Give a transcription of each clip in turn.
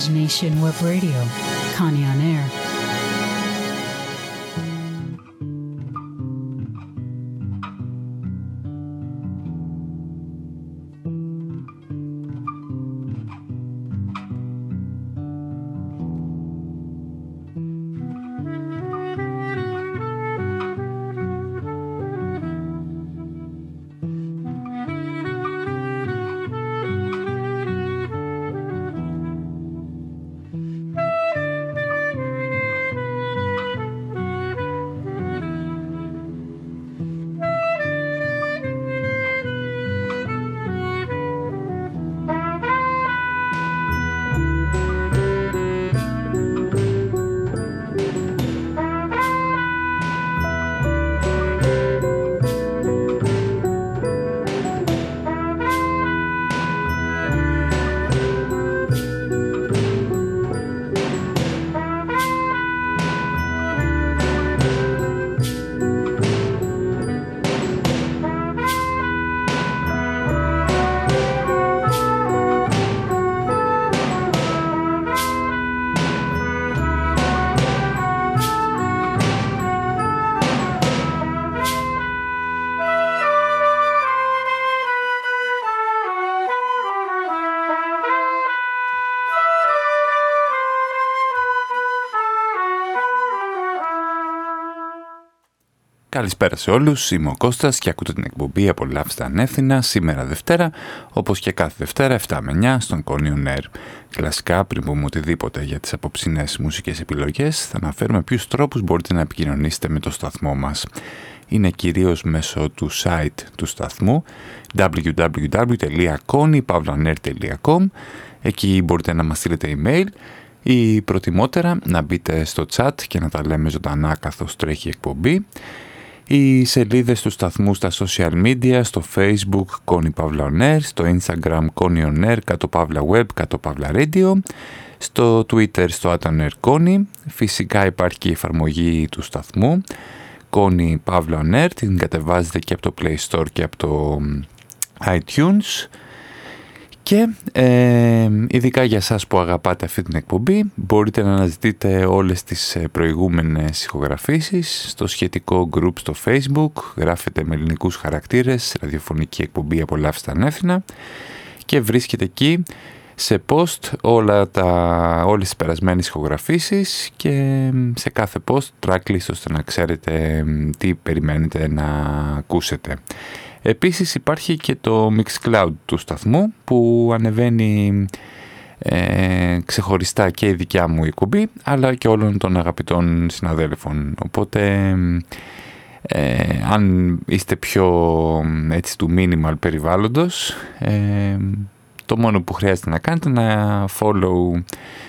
Imagination Web Radio, Connie on Air. Καλησπέρα σε όλους, είμαι ο Κώστας και ακούτε την εκπομπή «Απολαύστε ανεύθυνα» σήμερα Δευτέρα, όπως και κάθε Δευτέρα 7 με 9 στον Κόνιο Νέρ. Κλασικά, πριν πούμε οτιδήποτε για τις απόψινές μουσικές επιλογές, θα αναφέρουμε ποιους τρόπους μπορείτε να επικοινωνήσετε με το σταθμό μας. Είναι κυρίως μέσω του site του σταθμού www.konypavlaner.com Εκεί μπορείτε να μας στείλετε email ή προτιμότερα να μπείτε στο chat και να τα λέμε ζωντανά καθώς τρέχει η εκπομπή οι σελίδες του σταθμού στα social media, στο facebook Connie Pavla On στο instagram Connie On Air, κάτω Pavla Web, κάτω Pavla Radio, στο twitter στο Aton Connie, φυσικά υπάρχει και η εφαρμογή του σταθμού Connie Pavla On Air, την κατεβάζετε και από το Play Store και από το iTunes και ε, ειδικά για σας που αγαπάτε αυτή την εκπομπή μπορείτε να αναζητείτε όλες τις ε, προηγούμενες ηχογραφήσεις στο σχετικό group στο facebook γράφετε με ελληνικούς χαρακτήρες ραδιοφωνική εκπομπή απολαύστε ανεύθυνα και βρίσκεται εκεί σε post όλα τα, όλες τις περασμένες ηχογραφήσεις και σε κάθε post tracklist ώστε να ξέρετε τι περιμένετε να ακούσετε. Επίσης υπάρχει και το Mixcloud του σταθμού που ανεβαίνει ε, ξεχωριστά και η δικιά μου εκπομπή αλλά και όλων των αγαπητών συναδέλφων. Οπότε ε, αν είστε πιο έτσι του minimal περιβάλλοντος ε, το μόνο που χρειάζεται να κάνετε είναι να follow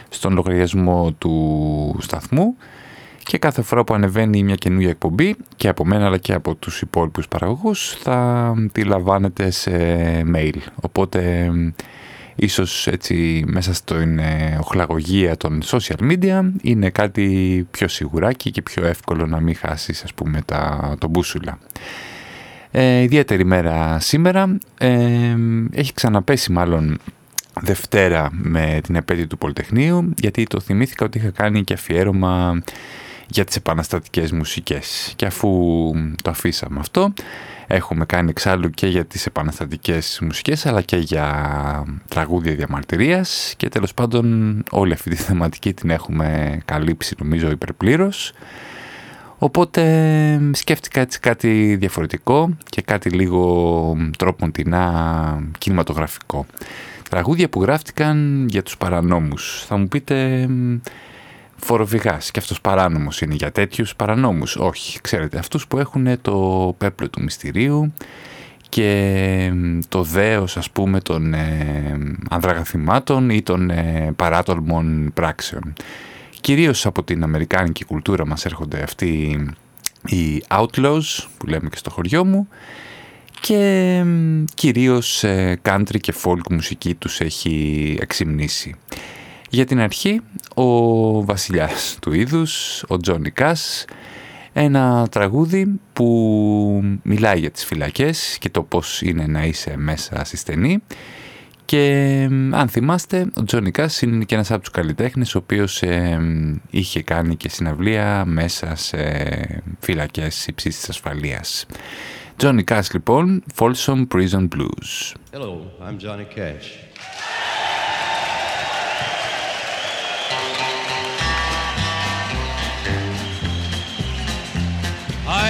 στον λογαριασμό του σταθμού και κάθε φορά που ανεβαίνει μια καινούργια εκπομπή και από μένα αλλά και από τους υπόλοιπους παραγωγούς θα τη λαμβάνετε σε mail. Οπότε ίσως έτσι μέσα στην οχλαγωγία των social media είναι κάτι πιο σιγουράκι και πιο εύκολο να μην χάσεις ας πούμε τα, το μπούσουλα. Ε, ιδιαίτερη μέρα σήμερα, ε, έχει ξαναπέσει μάλλον Δευτέρα με την επέτειο του Πολυτεχνείου γιατί το θυμήθηκα ότι είχα κάνει και αφιέρωμα για τις επαναστατικές μουσικές. Και αφού το αφήσαμε αυτό, έχουμε κάνει εξάλλου και για τις επαναστατικές μουσικές, αλλά και για τραγούδια διαμαρτυρίας και τέλος πάντων όλη αυτή τη θεματική την έχουμε καλύψει νομίζω υπερπλήρως. Οπότε σκέφτηκα έτσι κάτι διαφορετικό και κάτι λίγο τρόποντινά κινηματογραφικό. Τραγούδια που γράφτηκαν για τους παρανόμους. Θα μου πείτε φοροβηγάς και αυτός παράνομος είναι για τέτοιους παρανόμους. Όχι, ξέρετε, αυτούς που έχουν το πέπλο του μυστηρίου και το δέος ας πούμε των ε, ανδραγαθημάτων ή των ε, παράτολμων πράξεων. Κυρίως από την αμερικάνικη κουλτούρα μας έρχονται αυτοί οι outlaws που λέμε και στο χωριό μου και κυρίως ε, country και folk μουσική τους έχει εξυμνήσει. Για την αρχή, ο βασιλιάς του είδους, ο Τζόνι Κάς, ένα τραγούδι που μιλάει για τις φυλακές και το πώς είναι να είσαι μέσα στη στενή και αν θυμάστε, ο Τζόνι Κάς είναι και ένας από τους καλλιτέχνες ο οποίος είχε κάνει και συναυλία μέσα σε φυλακές υψής της ασφαλείας. Johnny Cash λοιπόν, Folsom Prison Blues. Hello, I'm Johnny Cash.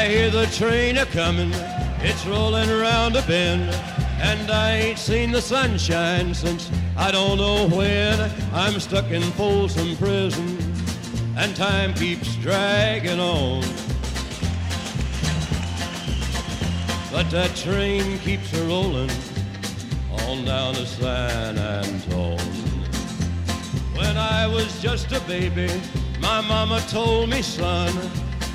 I hear the train a coming, it's rolling around a bend, and I ain't seen the sunshine since I don't know when. I'm stuck in Folsom Prison, and time keeps dragging on. But that train keeps a rolling on down to San Antone. When I was just a baby, my mama told me, son,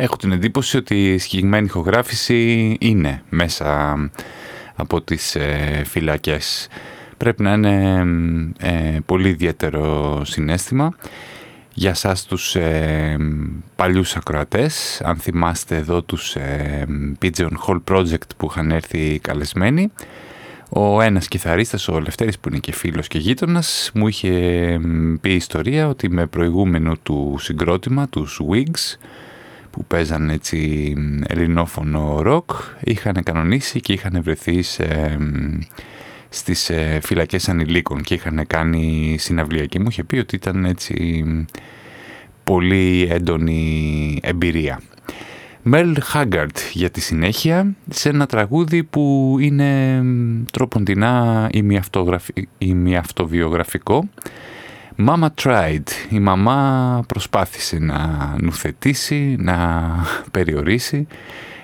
Έχω την εντύπωση ότι η συγκεκριμένη ηχογράφηση είναι μέσα από τις ε, φυλακές. Πρέπει να είναι ε, πολύ ιδιαίτερο συνέστημα. Για σας τους ε, παλιούς ακροατές, αν θυμάστε εδώ τους ε, Pigeon Hall Project που είχαν έρθει καλεσμένοι, ο ένας κιθαρίστας, ο Λευτέρης που είναι και φίλος και γείτονας, μου είχε πει ιστορία ότι με προηγούμενο του συγκρότημα, τους Wigs, που παίζαν έτσι ελληνόφωνο ροκ είχαν κανονίσει και είχαν βρεθεί σε, στις ε, φυλακές ανηλίκων και είχαν κάνει συναυλία και μου είχε πει ότι ήταν έτσι πολύ έντονη εμπειρία. Μέλ Χάγκαρτ για τη συνέχεια σε ένα τραγούδι που είναι τρόποντινά ημιαυτοβιογραφικό Mama tried. Η μαμά προσπάθησε να νουθετήσει, να περιορίσει,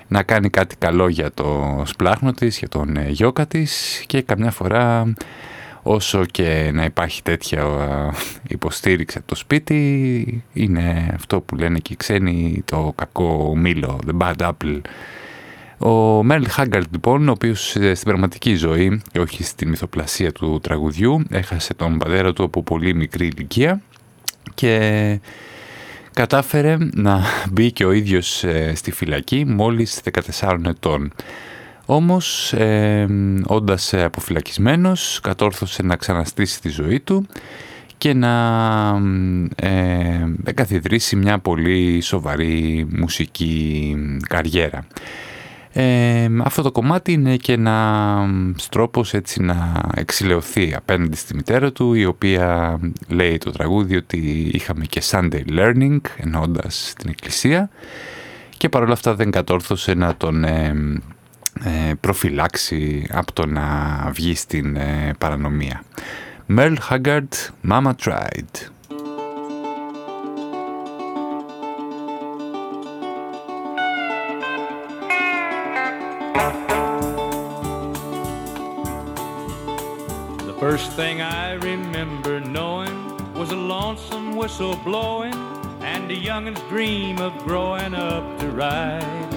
να κάνει κάτι καλό για το σπλάχνο της, για τον ε, γιώκα της και καμιά φορά όσο και να υπάρχει τέτοια ε, υποστήριξη από το σπίτι είναι αυτό που λένε και οι ξένοι το κακό μήλο, the bad apple ο Μέρλ Χάγκαρτ λοιπόν, ο οποίος ε, στην πραγματική ζωή και όχι στην μυθοπλασία του τραγουδιού έχασε τον πατέρα του από πολύ μικρή ηλικία και κατάφερε να μπει και ο ίδιος ε, στη φυλακή μόλις 14 ετών. Όμως, ε, όντας αποφυλακισμένος, κατόρθωσε να ξαναστήσει τη ζωή του και να ε, καθιδρύσει μια πολύ σοβαρή μουσική καριέρα. Ε, αυτό το κομμάτι είναι και ένας τρόπος έτσι να εξηλαιωθεί απέναντι στη μητέρα του η οποία λέει το τραγούδι ότι είχαμε και Sunday Learning εννοώντας την εκκλησία και παρόλα αυτά δεν κατόρθωσε να τον ε, ε, προφυλάξει από το να βγει στην ε, παρανομία. Merle Haggard, Mama Tried. First thing I remember knowing was a lonesome whistle blowing and a youngin's dream of growing up to ride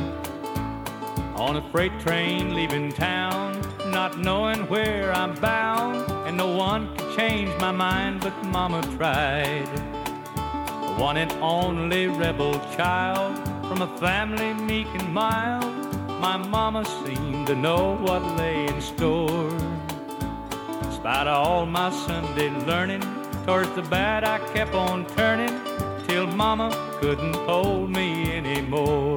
on a freight train leaving town, not knowing where I'm bound, and no one could change my mind, but Mama tried. The one and only rebel child from a family meek and mild, my mama seemed to know what lay in store of all my Sunday learning, towards the bad I kept on turning till Mama couldn't hold me anymore.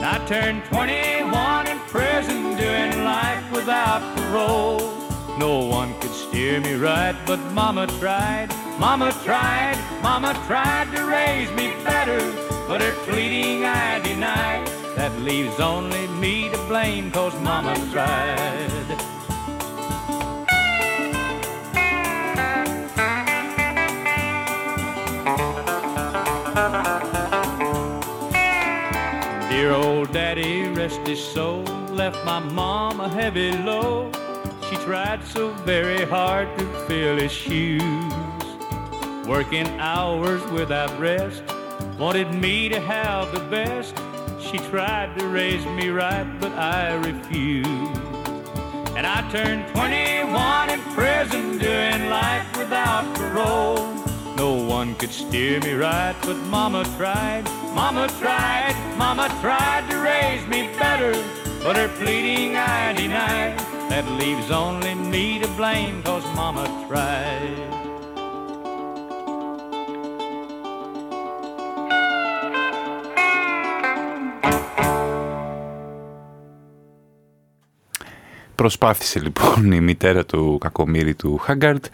I turned 21 in prison, doing life without parole. No one could steer me right, but Mama tried. Mama tried, Mama tried to raise me better, but her pleading I denied. That leaves only me to blame, cause Mama tried. Daddy, rest his soul, left my mom a heavy load. She tried so very hard to fill his shoes, working hours without rest, wanted me to have the best. She tried to raise me right, but I refused. And I turned 21 in prison, doing life without parole. No one could steer me right, but Mama tried. Mama tried, Mama tried to raise me better, but her pleading I denied. That leaves only me to blame, cause Mama tried. Προσπάθησε λοιπόν η μητέρα του κακομύρη του Χάγκαρτ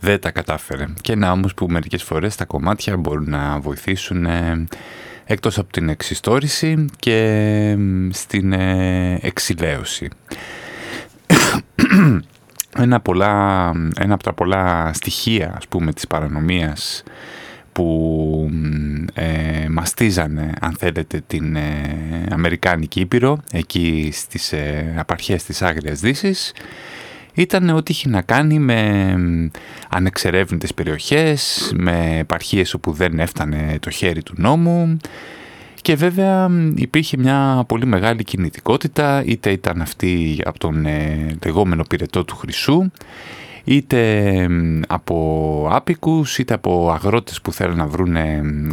δεν τα κατάφερε. Και να όμως που μερικές φορές τα κομμάτια μπορούν να βοηθήσουν ε, εκτός από την εξιστόρηση και στην ε, εξηλαίωση. ένα, πολλά, ένα από τα πολλά στοιχεία ας πούμε της παρανομίας που ε, μαστίζανε αν θέλετε την ε, Αμερικάνικη Ήπειρο εκεί στις ε, απαρχές της Άγριας Δύσης ήταν ότι είχε να κάνει με ανεξερεύνητες περιοχές, με επαρχίες όπου δεν έφτανε το χέρι του νόμου. Και βέβαια υπήρχε μια πολύ μεγάλη κινητικότητα, είτε ήταν αυτή από τον ε, λεγόμενο πυρετό του Χρυσού, είτε από άπικους, είτε από αγρότες που θέλουν να βρουν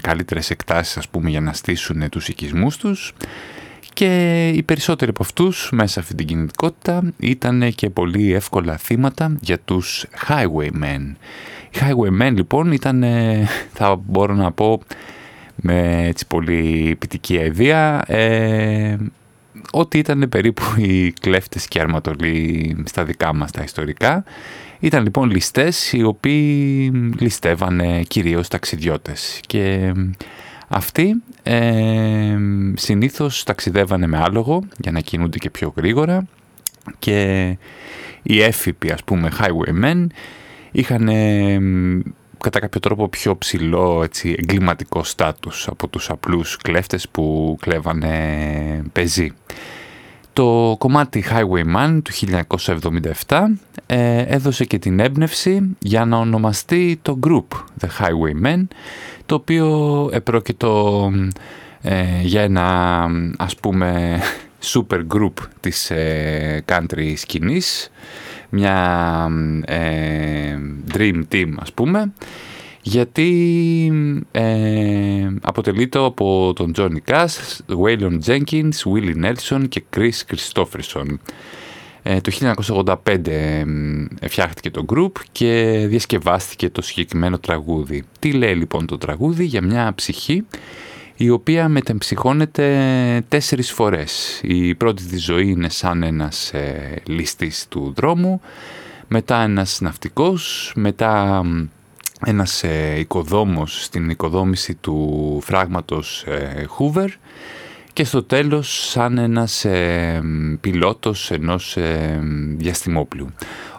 καλύτερες εκτάσεις ας πούμε για να στήσουν τους οικισμούς τους και οι περισσότεροι από αυτούς μέσα σε αυτή την κινητικότητα ήταν και πολύ εύκολα θύματα για τους highwaymen. Οι highwaymen λοιπόν ήταν, θα μπορώ να πω με έτσι πολύ πιτική αηδία, ε, ότι ήταν περίπου οι κλέφτες και αρματολοί στα δικά μας τα ιστορικά. Ήταν λοιπόν ληστές οι οποίοι ληστεύανε κυρίως ταξιδιώτες και αυτοί ε, συνήθως ταξιδεύανε με άλογο για να κινούνται και πιο γρήγορα και οι έφυποι ας πούμε highwaymen είχαν κατά κάποιο τρόπο πιο ψηλό έτσι, εγκληματικό στάτους από τους απλούς κλέφτες που κλέβανε πεζί. Το κομμάτι Highwayman του 1977 ε, έδωσε και την έμπνευση για να ονομαστεί το group The Highwaymen το οποίο επρόκειτο ε, για ένα ας πούμε super group της ε, country σκηνής μια ε, dream team ας πούμε γιατί ε, αποτελείται από τον Johnny Cash, Waylon Jenkins, Willie Nelson και Chris Christopherson. Ε, το 1985 φτιάχτηκε το group και διασκευάστηκε το συγκεκριμένο τραγούδι. Τι λέει λοιπόν το τραγούδι; Για μια ψυχή η οποία μετεμψυχώνεται τέσσερις φορές. Η πρώτη της ζωή είναι σαν ένας ε, ληστής του δρόμου, μετά ένας ναυτικός, μετά ένας ε, οικοδόμος στην οικοδόμηση του φράγματος ε, Hoover και στο τέλος σαν ένας ε, πιλότος ενός ε, διαστημόπλου.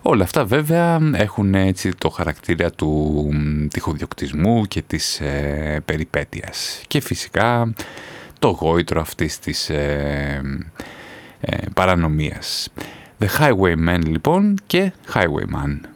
Όλα αυτά βέβαια έχουν έτσι το χαρακτήρα του τυχοδιοκτισμού και της ε, περιπέτειας και φυσικά το γόητρο αυτής της ε, ε, παρανομίας. The Highwayman λοιπόν και Highwayman.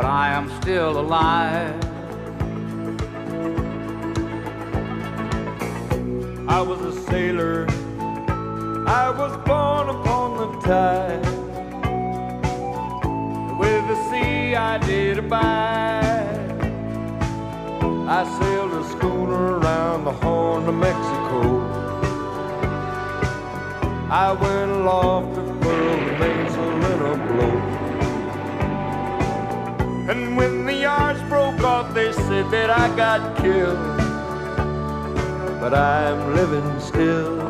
But I am still alive. I was a sailor. I was born upon the tide. With the sea I did abide. I sailed a schooner around the Horn of Mexico. I went aloft And when the yards broke off, they said that I got killed. But I'm living still.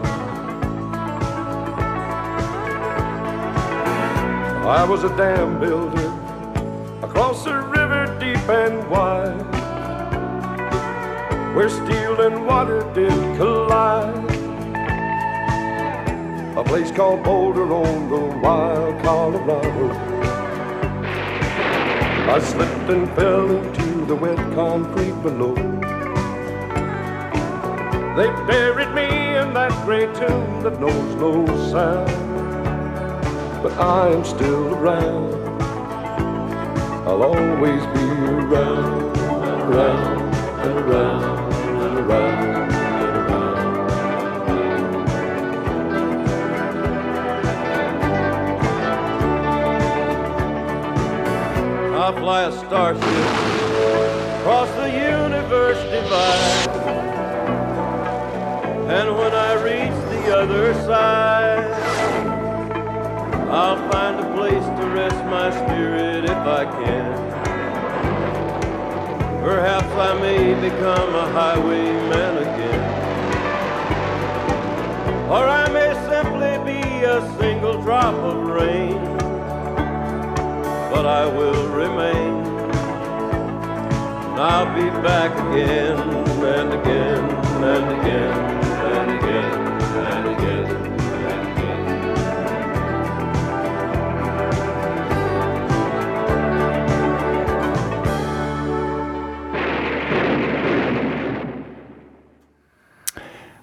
I was a dam builder across a river deep and wide, where steel and water did collide. A place called Boulder on the wild Colorado. I slipped and fell into the wet concrete below. They buried me in that gray tomb that knows no sound but I am still around. I'll always be around around and around and around I fly a starship across the universe divide. And when I reach the other side, I'll find a place to rest my spirit if I can. Perhaps I may become a highwayman again. Or I may simply be a single drop of rain. But I will remain. And I'll be back again and again and again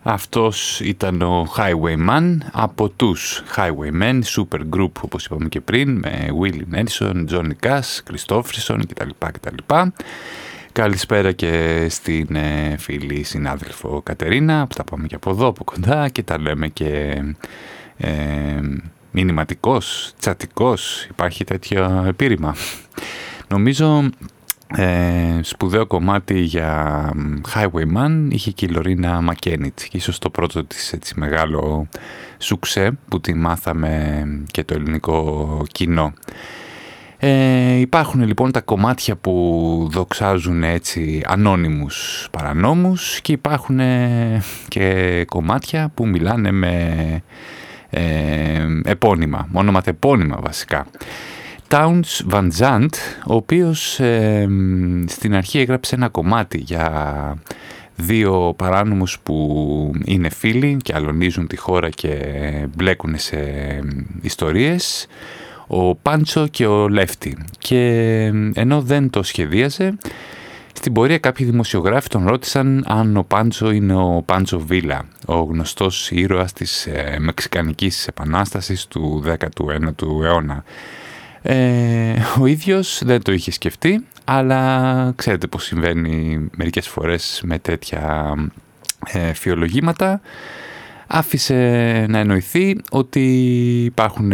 Αυτός ήταν ο Highwayman από τους Highwaymen, super group όπως είπαμε και πριν, με Willie Nelson, Johnny Cash, Christopherson κτλ. κτλ. Καλησπέρα και στην ε, φίλη συνάδελφο Κατερίνα που τα πάμε και από εδώ από κοντά και τα λέμε και ε, μηνυματικός, τσατικός, υπάρχει τέτοιο επίρρημα. Νομίζω ε, σπουδαίο κομμάτι για Highwayman είχε και η Λωρίνα Μακένιτς και ίσως το πρώτο της έτσι μεγάλο σουξέ που τη μάθαμε και το ελληνικό κοινό. Ε, υπάρχουν λοιπόν τα κομμάτια που δοξάζουν έτσι ανώνυμους παρανόμους και υπάρχουν και κομμάτια που μιλάνε με ε, επώνυμα, ονοματεπώνυμα βασικά. Towns Van Zandt, ο οποίος ε, στην αρχή έγραψε ένα κομμάτι για δύο παράνομους που είναι φίλοι και αλωνίζουν τη χώρα και μπλέκουν σε ιστορίες, ο Πάντσο και ο Λεύτη. Και ενώ δεν το σχεδίαζε, στην πορεία κάποιοι δημοσιογράφοι τον ρώτησαν αν ο Πάντσο είναι ο Πάντσο Βίλα, ο γνωστός ήρωας της ε, Μεξικανικής Επανάστασης του 19ου αιώνα. Ε, ο ίδιος δεν το είχε σκεφτεί, αλλά ξέρετε πως συμβαίνει μερικές φορές με τέτοια ε, φιολογήματα. άφησε να εννοηθεί ότι υπάρχουν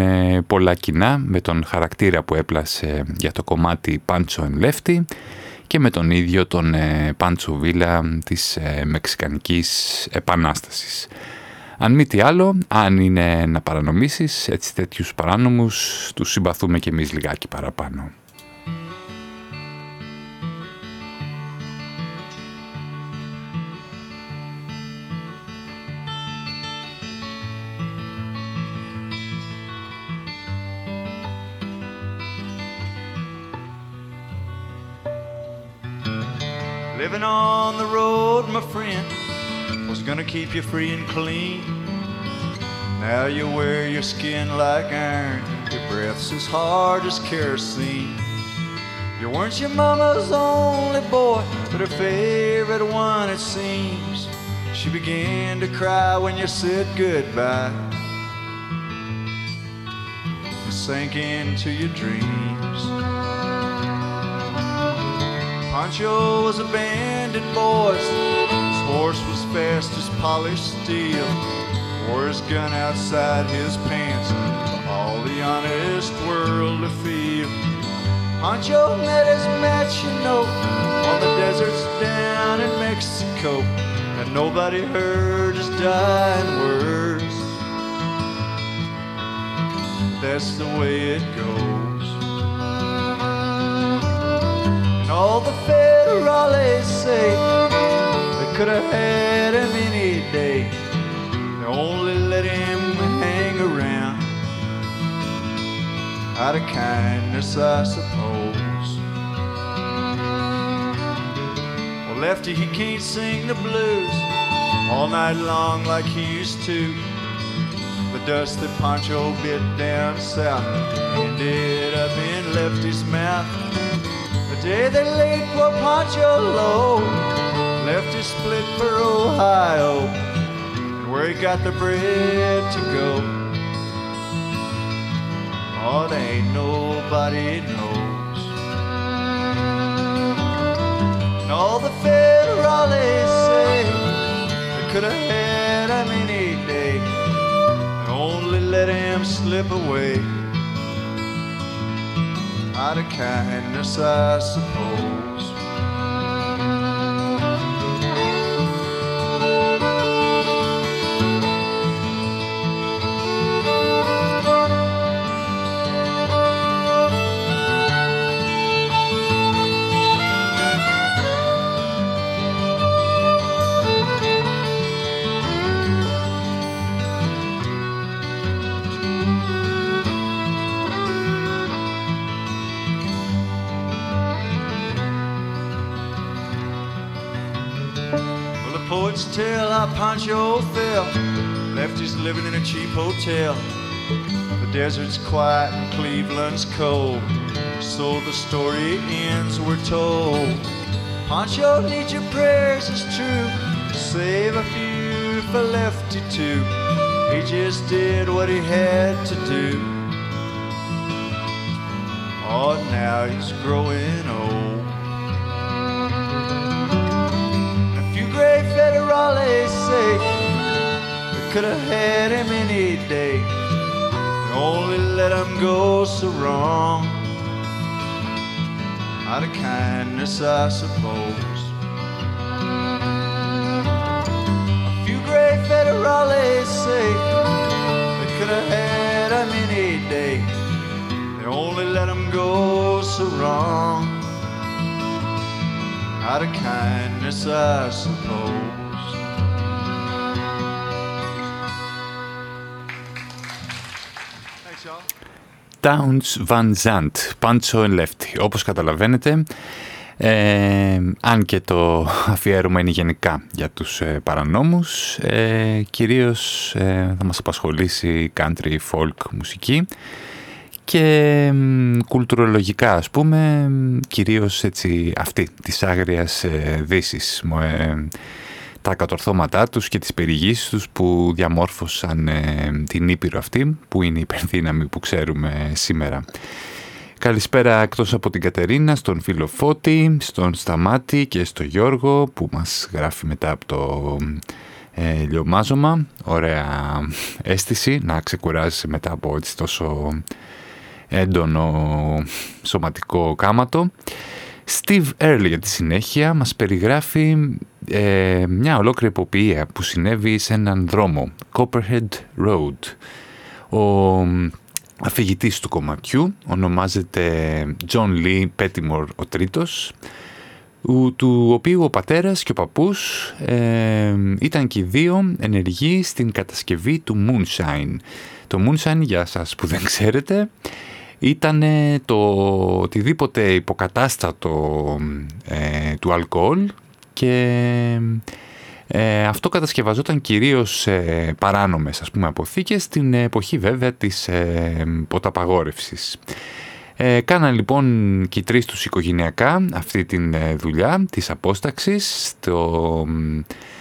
πολλά κοινά με τον χαρακτήρα που έπλασε για το κομμάτι Πάντσο Λέφτη και με τον ίδιο τον Πάντσο Βίλα της Μεξικανικής Επανάστασης. Αν μη τι άλλο, αν είναι να παρανομήσεις, έτσι τέτοιους παράνομους τους συμπαθούμε και εμείς λιγάκι παραπάνω. Living on the gonna keep you free and clean. Now you wear your skin like iron, your breath's as hard as kerosene. You weren't your mama's only boy, but her favorite one, it seems. She began to cry when you said goodbye. You sank into your dreams. Pancho was a bandit, boys. Horse was fast as polished steel. Wore his gun outside his pants for all the honest world to feel. Pancho met his match, you know, on the deserts down in Mexico. And nobody heard his dying words. That's the way it goes. And all the federales say could have had him any day. They only let him hang around out of kindness, I suppose. Well, Lefty, he can't sing the blues all night long like he used to. The dust that Pancho bit down south ended up in Lefty's mouth The day they laid poor Pancho low, left his split for Ohio, and where he got the bread to go. Oh, there ain't nobody knows. And all the federales say they could have had him any day, and only let him slip away out of kindness, I suppose. How Pancho felt. Left living in a cheap hotel. The desert's quiet and Cleveland's cold. So the story ends, we're told. Pancho needs your prayers, it's true. Save a few for Lefty too. He just did what he had to do. Oh, now he's growing old. Raleigh say we could have had him any day. Only let him go so wrong. Out of kindness, I suppose. A few great federales say they could have had him any day. They only let him go so wrong. Out of kindness, I suppose. Towns Van Zandt, Pancho and Lefty. Όπως καταλαβαίνετε, ε, αν και το αφιέρωμα είναι γενικά για τους ε, παρανόμους, ε, κυρίως ε, θα μας απασχολήσει country folk μουσική και κουλτουρολογικά ας πούμε, κυρίως έτσι αυτή της άγριας ε, δύσης τα κατορθώματά τους και τις περιηγήσεις τους που διαμόρφωσαν ε, την Ήπειρο αυτή, που είναι η υπερδύναμη που ξέρουμε σήμερα. Καλησπέρα εκτός από την Κατερίνα, στον φίλο Φώτη, στον Σταμάτη και στο Γιώργο που μας γράφει μετά από το ε, λιωμάζωμα, ωραία αίσθηση να ξεκουράζεσαι μετά από έτσι τόσο έντονο σωματικό κάματο. Steve Early για τη συνέχεια μας περιγράφει ε, μια ολόκληρη εποπτεία που συνέβη σε έναν δρόμο, Copperhead Road. Ο αφηγητής του κομματιού ονομάζεται John Lee Pettimore ο τρίτος, του οποίου ο πατέρας και ο παππούς ε, ήταν και οι δύο ενεργοί στην κατασκευή του Moonshine. Το Moonshine, για σας που δεν ξέρετε, ήταν το οτιδήποτε υποκατάστατο ε, του αλκοόλ και ε, αυτό κατασκευαζόταν κυρίως σε παράνομες ας πούμε, αποθήκες στην εποχή βέβαια της ε, ποταπαγόρευσης. Ε, κάναν λοιπόν και οι τρεις τους οικογενειακά αυτή τη ε, δουλειά της απόσταξης στο,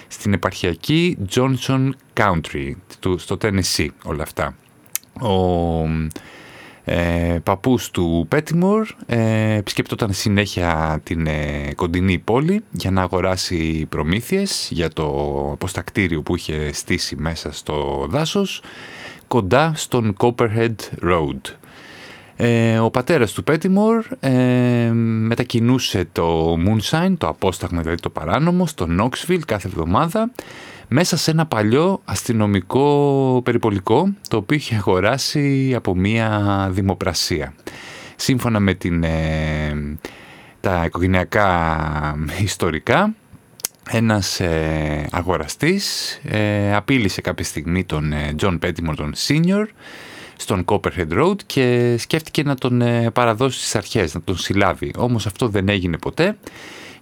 στην επαρχιακή Johnson Country, στο Tennessee όλα αυτά. Ο ε, παππούς του Πέτιμορ ε, επισκεπτόταν συνέχεια την ε, κοντινή πόλη για να αγοράσει προμήθειες για το αποστακτήριο που είχε στήσει μέσα στο δάσος κοντά στον Copperhead Road. Ε, ο πατέρας του Πέτιμορ ε, μετακινούσε το Moonshine, το απόσταγμα δηλαδή το παράνομο, στο Knoxville κάθε εβδομάδα μέσα σε ένα παλιό αστυνομικό περιπολικό το οποίο είχε αγοράσει από μία δημοπρασία. Σύμφωνα με την, ε, τα οικογενειακά ιστορικά, ένας ε, αγοραστής ε, απείλησε κάποια στιγμή τον John Pettimore, τον Senior, στον Copperhead Road και σκέφτηκε να τον παραδώσει στις αρχές, να τον συλλάβει. Όμως αυτό δεν έγινε ποτέ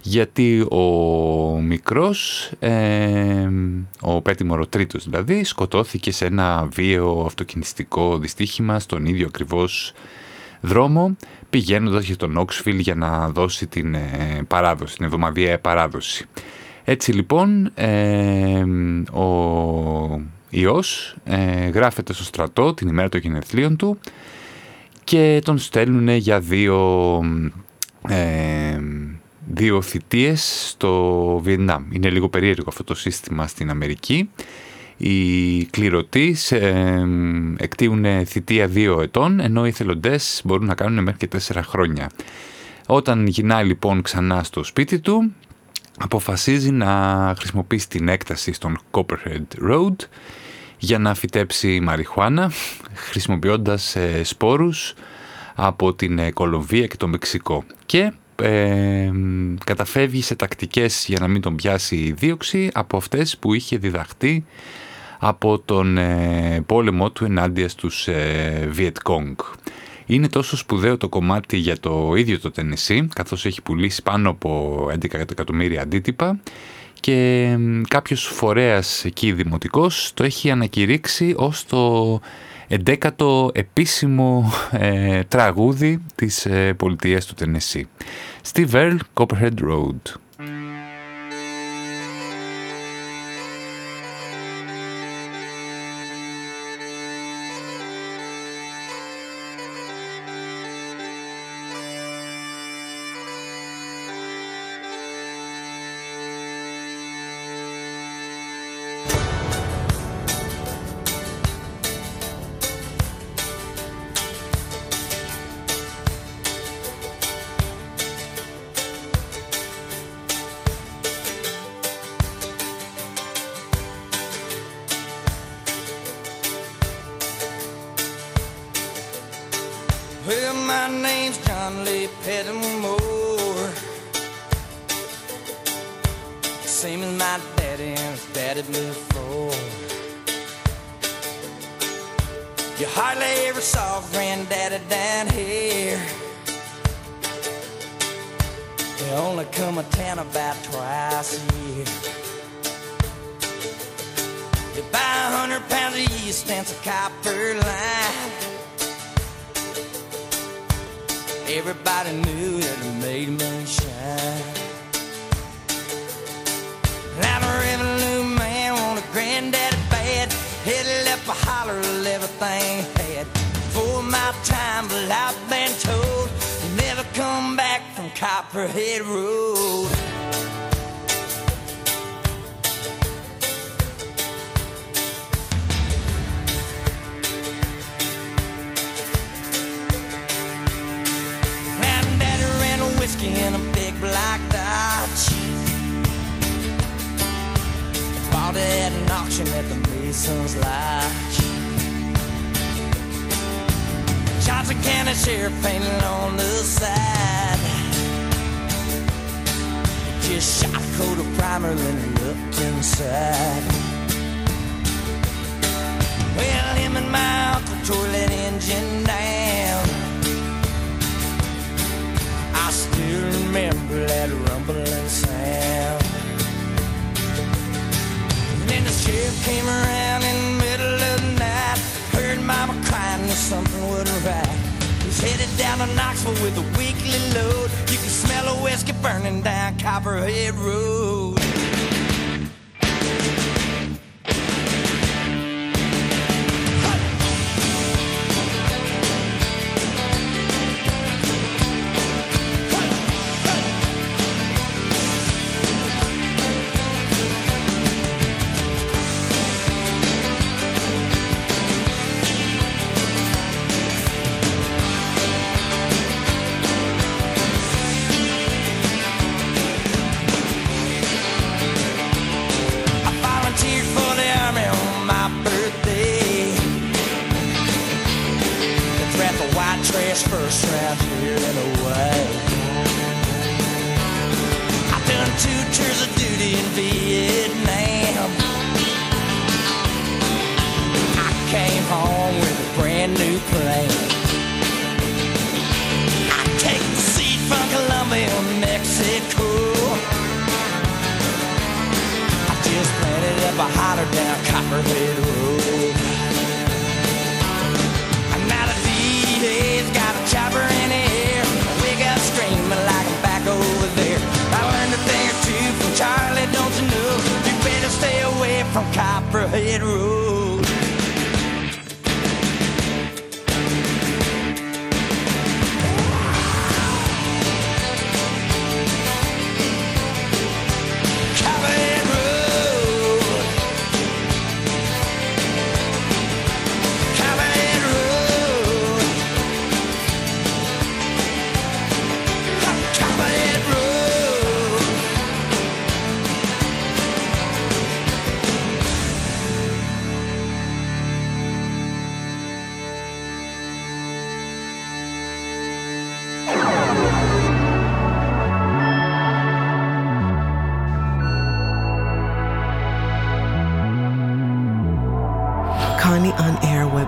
γιατί ο μικρός, ε, ο Πέτιμορο τρίτος δηλαδή, σκοτώθηκε σε ένα βίαιο αυτοκινηστικό δυστύχημα στον ίδιο ακριβώς δρόμο, πηγαίνοντας για τον Όξφιλ για να δώσει την ε, παράδοση, την εβδομαδιαία παράδοση. Έτσι λοιπόν, ε, ο ιός ε, γράφεται στο στρατό την ημέρα των γενεθλίων του και τον στέλνουν για δύο δύο θητείες στο Βιετνάμ. Είναι λίγο περίεργο αυτό το σύστημα στην Αμερική. Οι κληρωτοί ε, εκτίουν θητεία δύο ετών, ενώ οι θελοντές μπορούν να κάνουν μέχρι και τέσσερα χρόνια. Όταν γυρνάει λοιπόν ξανά στο σπίτι του, αποφασίζει να χρησιμοποιήσει την έκταση στον Copperhead Road για να φυτέψει μαριχουάνα, χρησιμοποιώντας ε, σπόρους από την ε, Κολομβία και το Μεξικό. Και ε, καταφεύγει σε τακτικές για να μην τον πιάσει η δίωξη από αυτές που είχε διδαχτεί από τον ε, πόλεμο του ενάντια στους ε, Viet Είναι τόσο σπουδαίο το κομμάτι για το ίδιο το Τενεσί, καθώς έχει πουλήσει πάνω από 11 εκατομμύρια αντίτυπα και κάποιος φορέας εκεί δημοτικός το έχει ανακηρύξει ως το εντέκατο επίσημο ε, τραγούδι της ε, πολιτείας του Τενεσί. Steve Earle, Copperhead Road. Well, my name's John Lee Pettimore. Same as my daddy and his daddy before. You hardly ever saw granddaddy down here. They only come a town about twice a year. You buy a hundred pounds of yeast, and a copper line. Everybody knew that it made me shine. I'm a revenue man, on a granddaddy bad. Headed left a holler, everything had. For my time, but I've been told, never come back from Copperhead Road. Whiskey in a big black Dodge. Bought it at an auction at the Mason's Lodge. Johnson County Sheriff painted on the side. Just shot a coat of primer, then looked inside. Well, him and my uncle tore that engine down. Still remember that rumbling sound. And then the sheriff came around in the middle of the night. Heard mama crying that something wasn't right. He's headed down to Knoxville with a weekly load. You can smell a whiskey burning down Copperhead Road.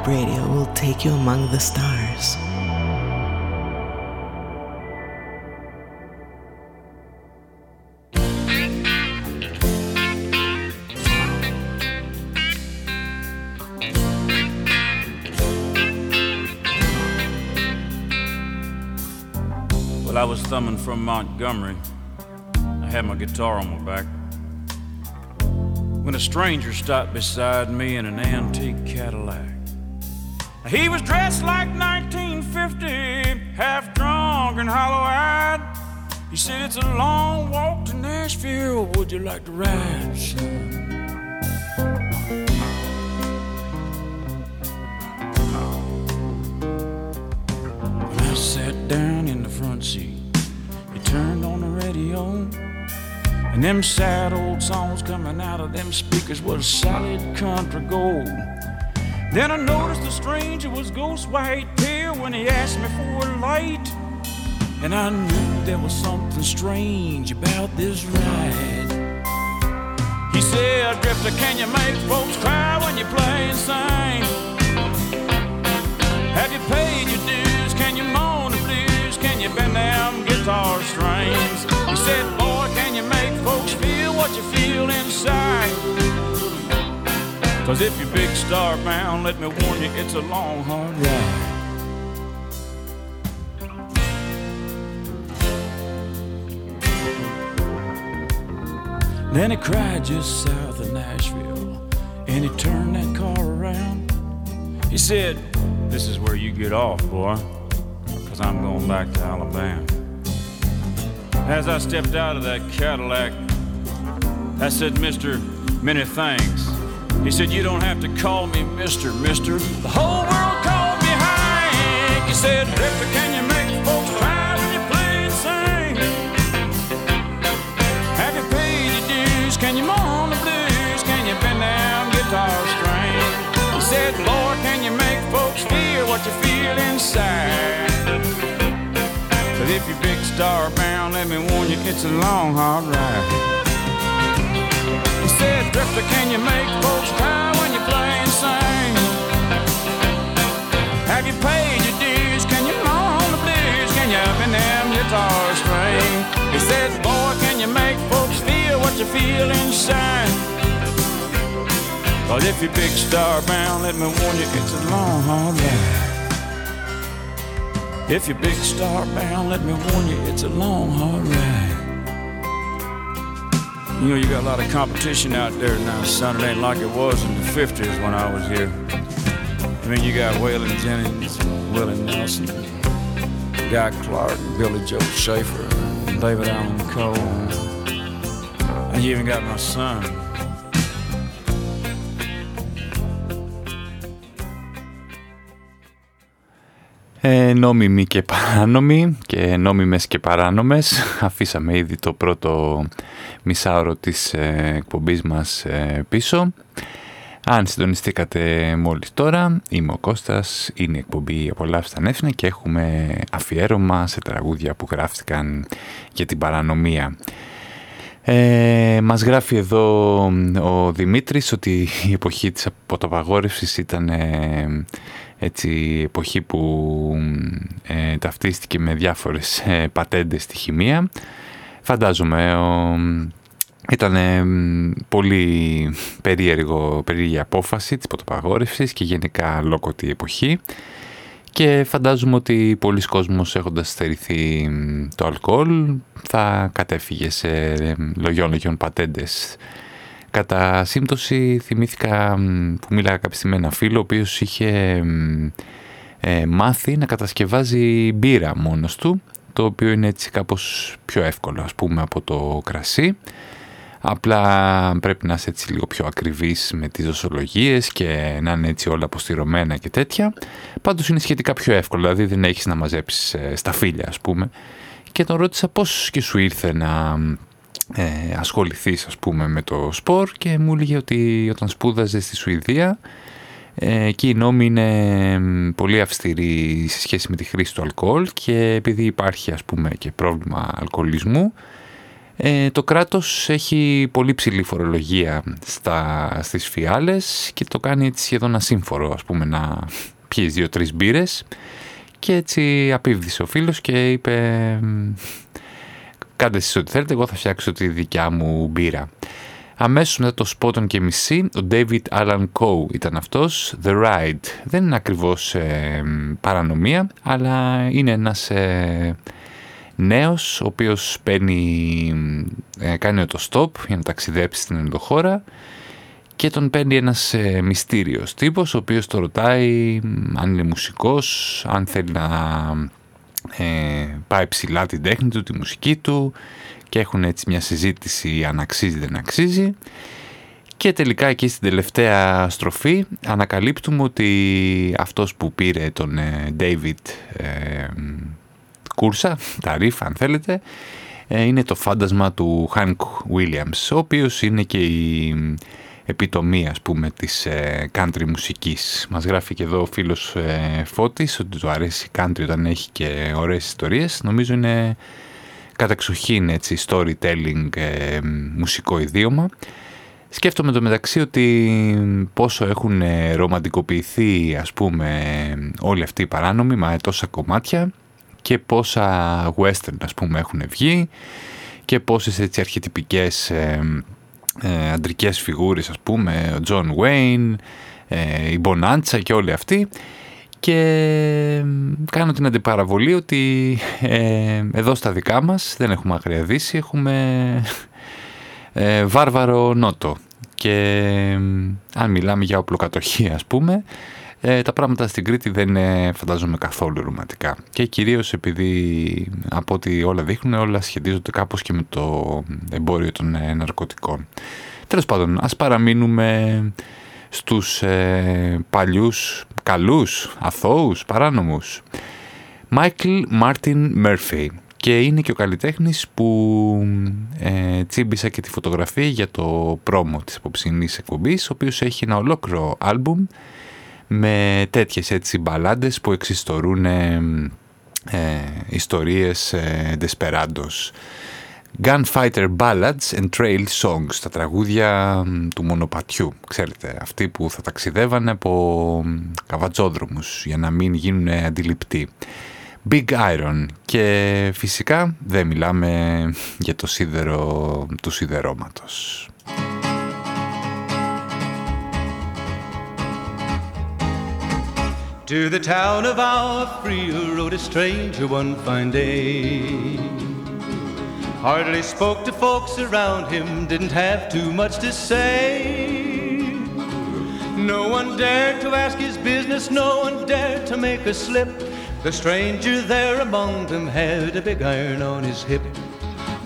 Web Radio will take you among the stars. Well, I was thumbing from Montgomery. I had my guitar on my back. When a stranger stopped beside me in an antique Cadillac. He was dressed like 1950, half drunk and hollow eyed. He said, It's a long walk to Nashville. Would you like to ride, son? I sat down in the front seat, he turned on the radio. And them sad old songs coming out of them speakers was solid country gold. Then I noticed the stranger was ghost white pale when he asked me for a light. And I knew there was something strange about this ride. He said, Drifter, can you make folks cry when you play and sing? Have you paid your dues? Can you moan the blues? Can you bend them guitar strings? He said, Boy, can you make folks feel what you feel inside? Cause if you're big star bound, let me warn you, it's a long, hard ride. Then he cried just south of Nashville, and he turned that car around. He said, This is where you get off, boy, because I'm going back to Alabama. As I stepped out of that Cadillac, I said, Mr. Many thanks. He said, You don't have to call me Mr. Mister. The whole world called me Hank. He said, Ripper, can you make folks cry when you play and sing? Have you paid your dues? Can you mourn the blues? Can you bend down guitar string? He said, Lord, can you make folks feel what you feel inside? But if you're big star bound, let me warn you, it's a long, hard ride. He said, Drifter, can you make folks cry when you play and sing? Have you paid your dues? Can you moan the blues? Can you up in them guitar string? He said, Boy, can you make folks feel what you feel inside? But if you're big star bound, let me warn you, it's a long, hard ride. If you're big star bound, let me warn you, it's a long, hard ride. You know, you got a lot of competition out there now, son. It ain't like it was in the 50s when I was here. I mean, you got Waylon Jennings, Willie Nelson, Guy Clark, Billy Joe Schaefer, David Allen Cole, and you even got my son. Ε, νόμιμοι και παράνομοι και νόμιμες και παράνομες. Αφήσαμε ήδη το πρώτο μισάωρο της ε, εκπομπής μας ε, πίσω. Αν συντονιστήκατε μόλις τώρα, είμαι ο Κώστας, είναι η εκπομπή «Απολαύστα Νέφνα» και έχουμε αφιέρωμα σε τραγούδια που γράφτηκαν για την παρανομία. Ε, μας γράφει εδώ ο Δημήτρης ότι η εποχή της αποταπαγόρευσης ήταν ε, έτσι, εποχή που ε, ταυτίστηκε με διάφορες ε, πατέντες στη χημεία. Φαντάζομαι, ο, ήταν πολύ περίεργο, περίεργη απόφαση της ποτοπαγόρευσης και γενικά λόκοτη εποχή και φαντάζομαι ότι πολλοί κόσμος έχοντας στερηθεί το αλκοόλ θα κατέφυγε σε λογιών λογιών πατέντες. Κατά σύμπτωση θυμήθηκα που μίλαγα κάποια στιγμή με ένα φίλο ο οποίος είχε ε, μάθει να κατασκευάζει μπύρα μόνος του το οποίο είναι έτσι κάπως πιο εύκολο ας πούμε από το κρασί Απλά πρέπει να είσαι έτσι λίγο πιο ακριβής με τις δοσολογίες και να είναι έτσι όλα αποστηρωμένα και τέτοια. Πάντως είναι σχετικά πιο εύκολο, δηλαδή δεν έχεις να μαζέψεις ε, στα φίλια ας πούμε. Και τον ρώτησα πώς και σου ήρθε να ε, ασχοληθείς ας πούμε με το σπορ και μου έλεγε ότι όταν σπούδαζε στη Σουηδία ε, εκεί οι νόμοι είναι πολύ αυστηροί σε σχέση με τη χρήση του αλκοόλ και επειδή υπάρχει ας πούμε και πρόβλημα αλκοολισμού ε, το κράτος έχει πολύ ψηλή φορολογία στα, στις φιάλες και το κάνει έτσι σχεδόν ασύμφορο, ας πούμε, να πιείς δύο-τρεις μπύρες και έτσι απίβδησε ο φίλος και είπε κάντε εσείς ό,τι θέλετε, εγώ θα φτιάξω τη δικιά μου μπύρα. Αμέσως μετά το σπότον και μισή, ο David Alan Coe ήταν αυτός, The Ride. Δεν είναι ακριβώς ε, παρανομία, αλλά είναι ένας... Ε, νέος ο οποίος παίρνει, ε, κάνει το stop για να ταξιδέψει στην ενδοχώρα και τον παίρνει ένας ε, μυστήριος τύπος ο οποίος το ρωτάει αν είναι μουσικός, αν θέλει να ε, πάει ψηλά την τέχνη του, τη μουσική του και έχουν έτσι μια συζήτηση αν αξίζει δεν αξίζει. Και τελικά εκεί στην τελευταία στροφή ανακαλύπτουμε ότι αυτός που πήρε τον ε, David κούρσα, τα ρίφ αν θέλετε, ε, είναι το φάντασμα του Hank Williams, ο οποίος είναι και η επιτομή ας πούμε της ε, country μουσικής. Μας γράφει και εδώ ο φίλος ε, Φώτης ότι του αρέσει country όταν έχει και ωραίες ιστορίες. Νομίζω είναι καταξοχήν έτσι storytelling μουσικό ιδίωμα. Σκέφτομαι το μεταξύ ότι πόσο έχουν ρομαντικοποιηθεί ας πούμε όλοι αυτοί οι παράνομοι με τόσα κομμάτια και πόσα western ας πούμε έχουν βγει και πόσες έτσι αρχιτυπικές ε, ε, αντρικές φιγούρες ας πούμε, ο John Wayne, ε, η Bonanza και όλοι αυτοί. Και κάνω την αντιπαραβολή ότι ε, εδώ στα δικά μας δεν έχουμε Αγρία Δύση, έχουμε ε, βάρβαρο νότο. Και αν μιλάμε για οπλοκατοχή ας πούμε ε, τα πράγματα στην Κρήτη δεν είναι φαντάζομαι καθόλου ρομαντικά και κυρίως επειδή από ό,τι όλα δείχνουν όλα σχετίζονται κάπως και με το εμπόριο των ε, ναρκωτικών. Τέλος πάντων, ας παραμείνουμε στους ε, παλιούς, καλούς, αθώους, παράνομους. Michael Martin Murphy και είναι και ο καλλιτέχνης που ε, τσίμπησα και τη φωτογραφία για το πρόμο της απόψινής εκπομπής, ο οποίος έχει ένα ολόκληρο άλμπουμ με τέτοιες έτσι μπαλάντες που εξιστορούν ε, ιστορίες ε, desperados. Gunfighter Ballads and Trail Songs, τα τραγούδια του μονοπατιού, ξέρετε, αυτοί που θα ταξιδεύανε από καβατζόδρομους για να μην γίνουν αντιληπτοί. Big Iron και φυσικά δεν μιλάμε για το σίδερο του σιδερώματος. To the town of our rode a stranger one fine day. Hardly spoke to folks around him, didn't have too much to say. No one dared to ask his business, no one dared to make a slip. The stranger there among them had a big iron on his hip,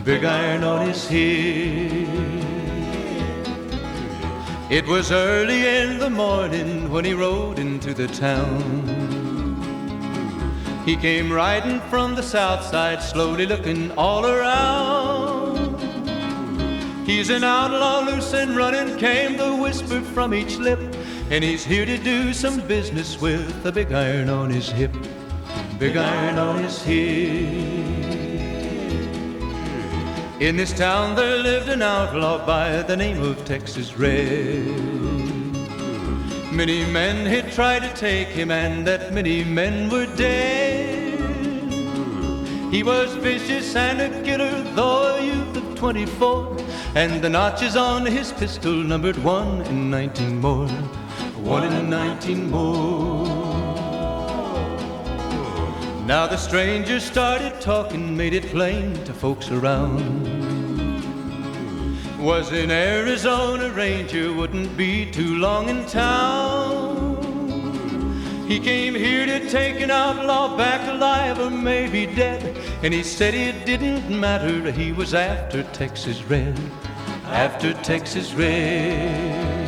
big iron on his hip. It was early in the morning when he rode into the town. He came riding from the south side, slowly looking all around. He's an outlaw, loose and running, came the whisper from each lip. And he's here to do some business with a big iron on his hip, big iron on his hip. In this town there lived an outlaw by the name of Texas Red. Many men had tried to take him, and that many men were dead. He was vicious and a killer, though a youth of 24, and the notches on his pistol numbered one in 19 more. One in 19 more. Now the stranger started talking, made it plain to folks around. Was in Arizona Ranger, wouldn't be too long in town. He came here to take an outlaw back alive or maybe dead. And he said it didn't matter, he was after Texas Red. After Texas Red.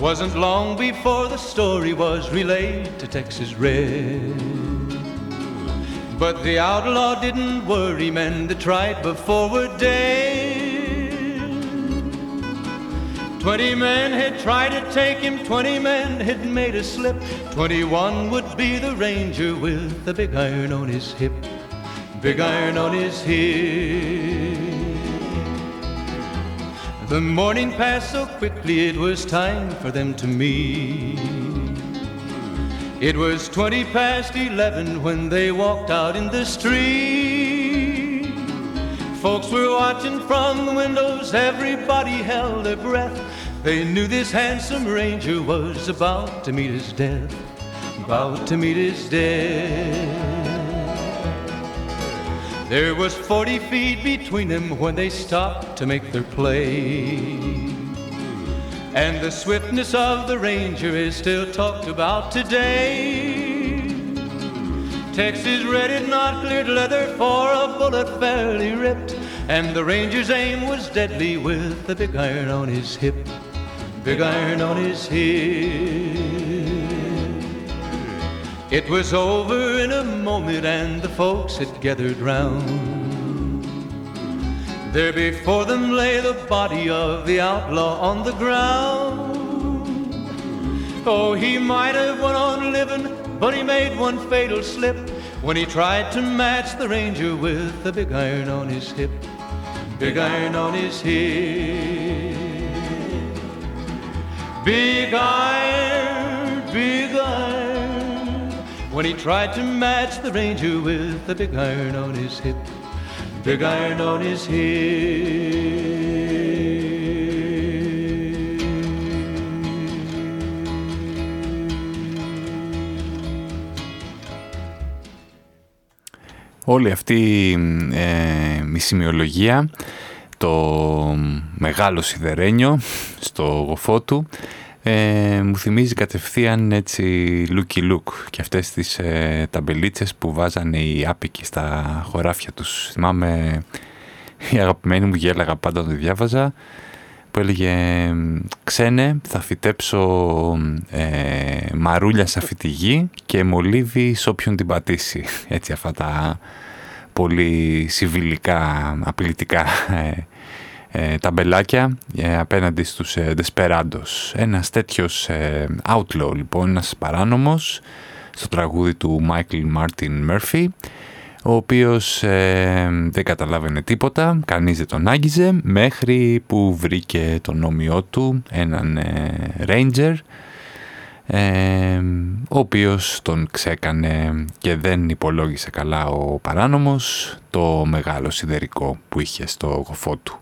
Wasn't long before the story was relayed to Texas Red. But the outlaw didn't worry men that tried before were dead. Twenty men had tried to take him, twenty men had made a slip. Twenty-one would be the ranger with the big iron on his hip. Big iron on his hip. The morning passed so quickly, it was time for them to meet. It was twenty past eleven when they walked out in the street. Folks were watching from the windows, everybody held their breath. They knew this handsome ranger was about to meet his death, about to meet his death. There was 40 feet between them when they stopped to make their play. And the swiftness of the Ranger is still talked about today. Texas red had not cleared leather for a bullet fairly ripped. And the Ranger's aim was deadly with the big iron on his hip. Big iron on his hip. It was over in a moment, and the folks had gathered round. There before them lay the body of the outlaw on the ground. Oh, he might have went on living, but he made one fatal slip when he tried to match the ranger with the big iron on his hip. Big iron on his hip. Big iron, big iron. When he tried to match the ranger with the big iron on his hip. Big iron on his Όλη αυτή ε, η σημειολογία, το μεγάλο σιδερένιο στο γοφό του, ε, μου θυμίζει κατευθείαν έτσι looky look και αυτές τις ε, ταμπελίτσες που βάζανε οι άπικοι στα χωράφια τους. Θυμάμαι η αγαπημένη μου γέλαγα πάντα όταν τη διάβαζα που έλεγε «Ξένε, θα φυτέψω ε, μαρούλια σε αυτή τη γη και μολύβι σε όποιον την πατήσει». Έτσι αυτά τα πολύ συμβιλικά, απειλητικά ε, ε, ταμπελάκια ε, απέναντι στους ε, Desperados. Ένας τέτοιος ε, outlaw λοιπόν, ένας παράνομος στο τραγούδι του Michael Martin Murphy ο οποίος ε, δεν καταλάβαινε τίποτα, κανείς δεν τον άγγιζε μέχρι που βρήκε τον όμοιό του, έναν Ranger ο οποίος τον ξέκανε και δεν υπολόγισε καλά ο παράνομος το μεγάλο σιδερικό που είχε στο γοφό του.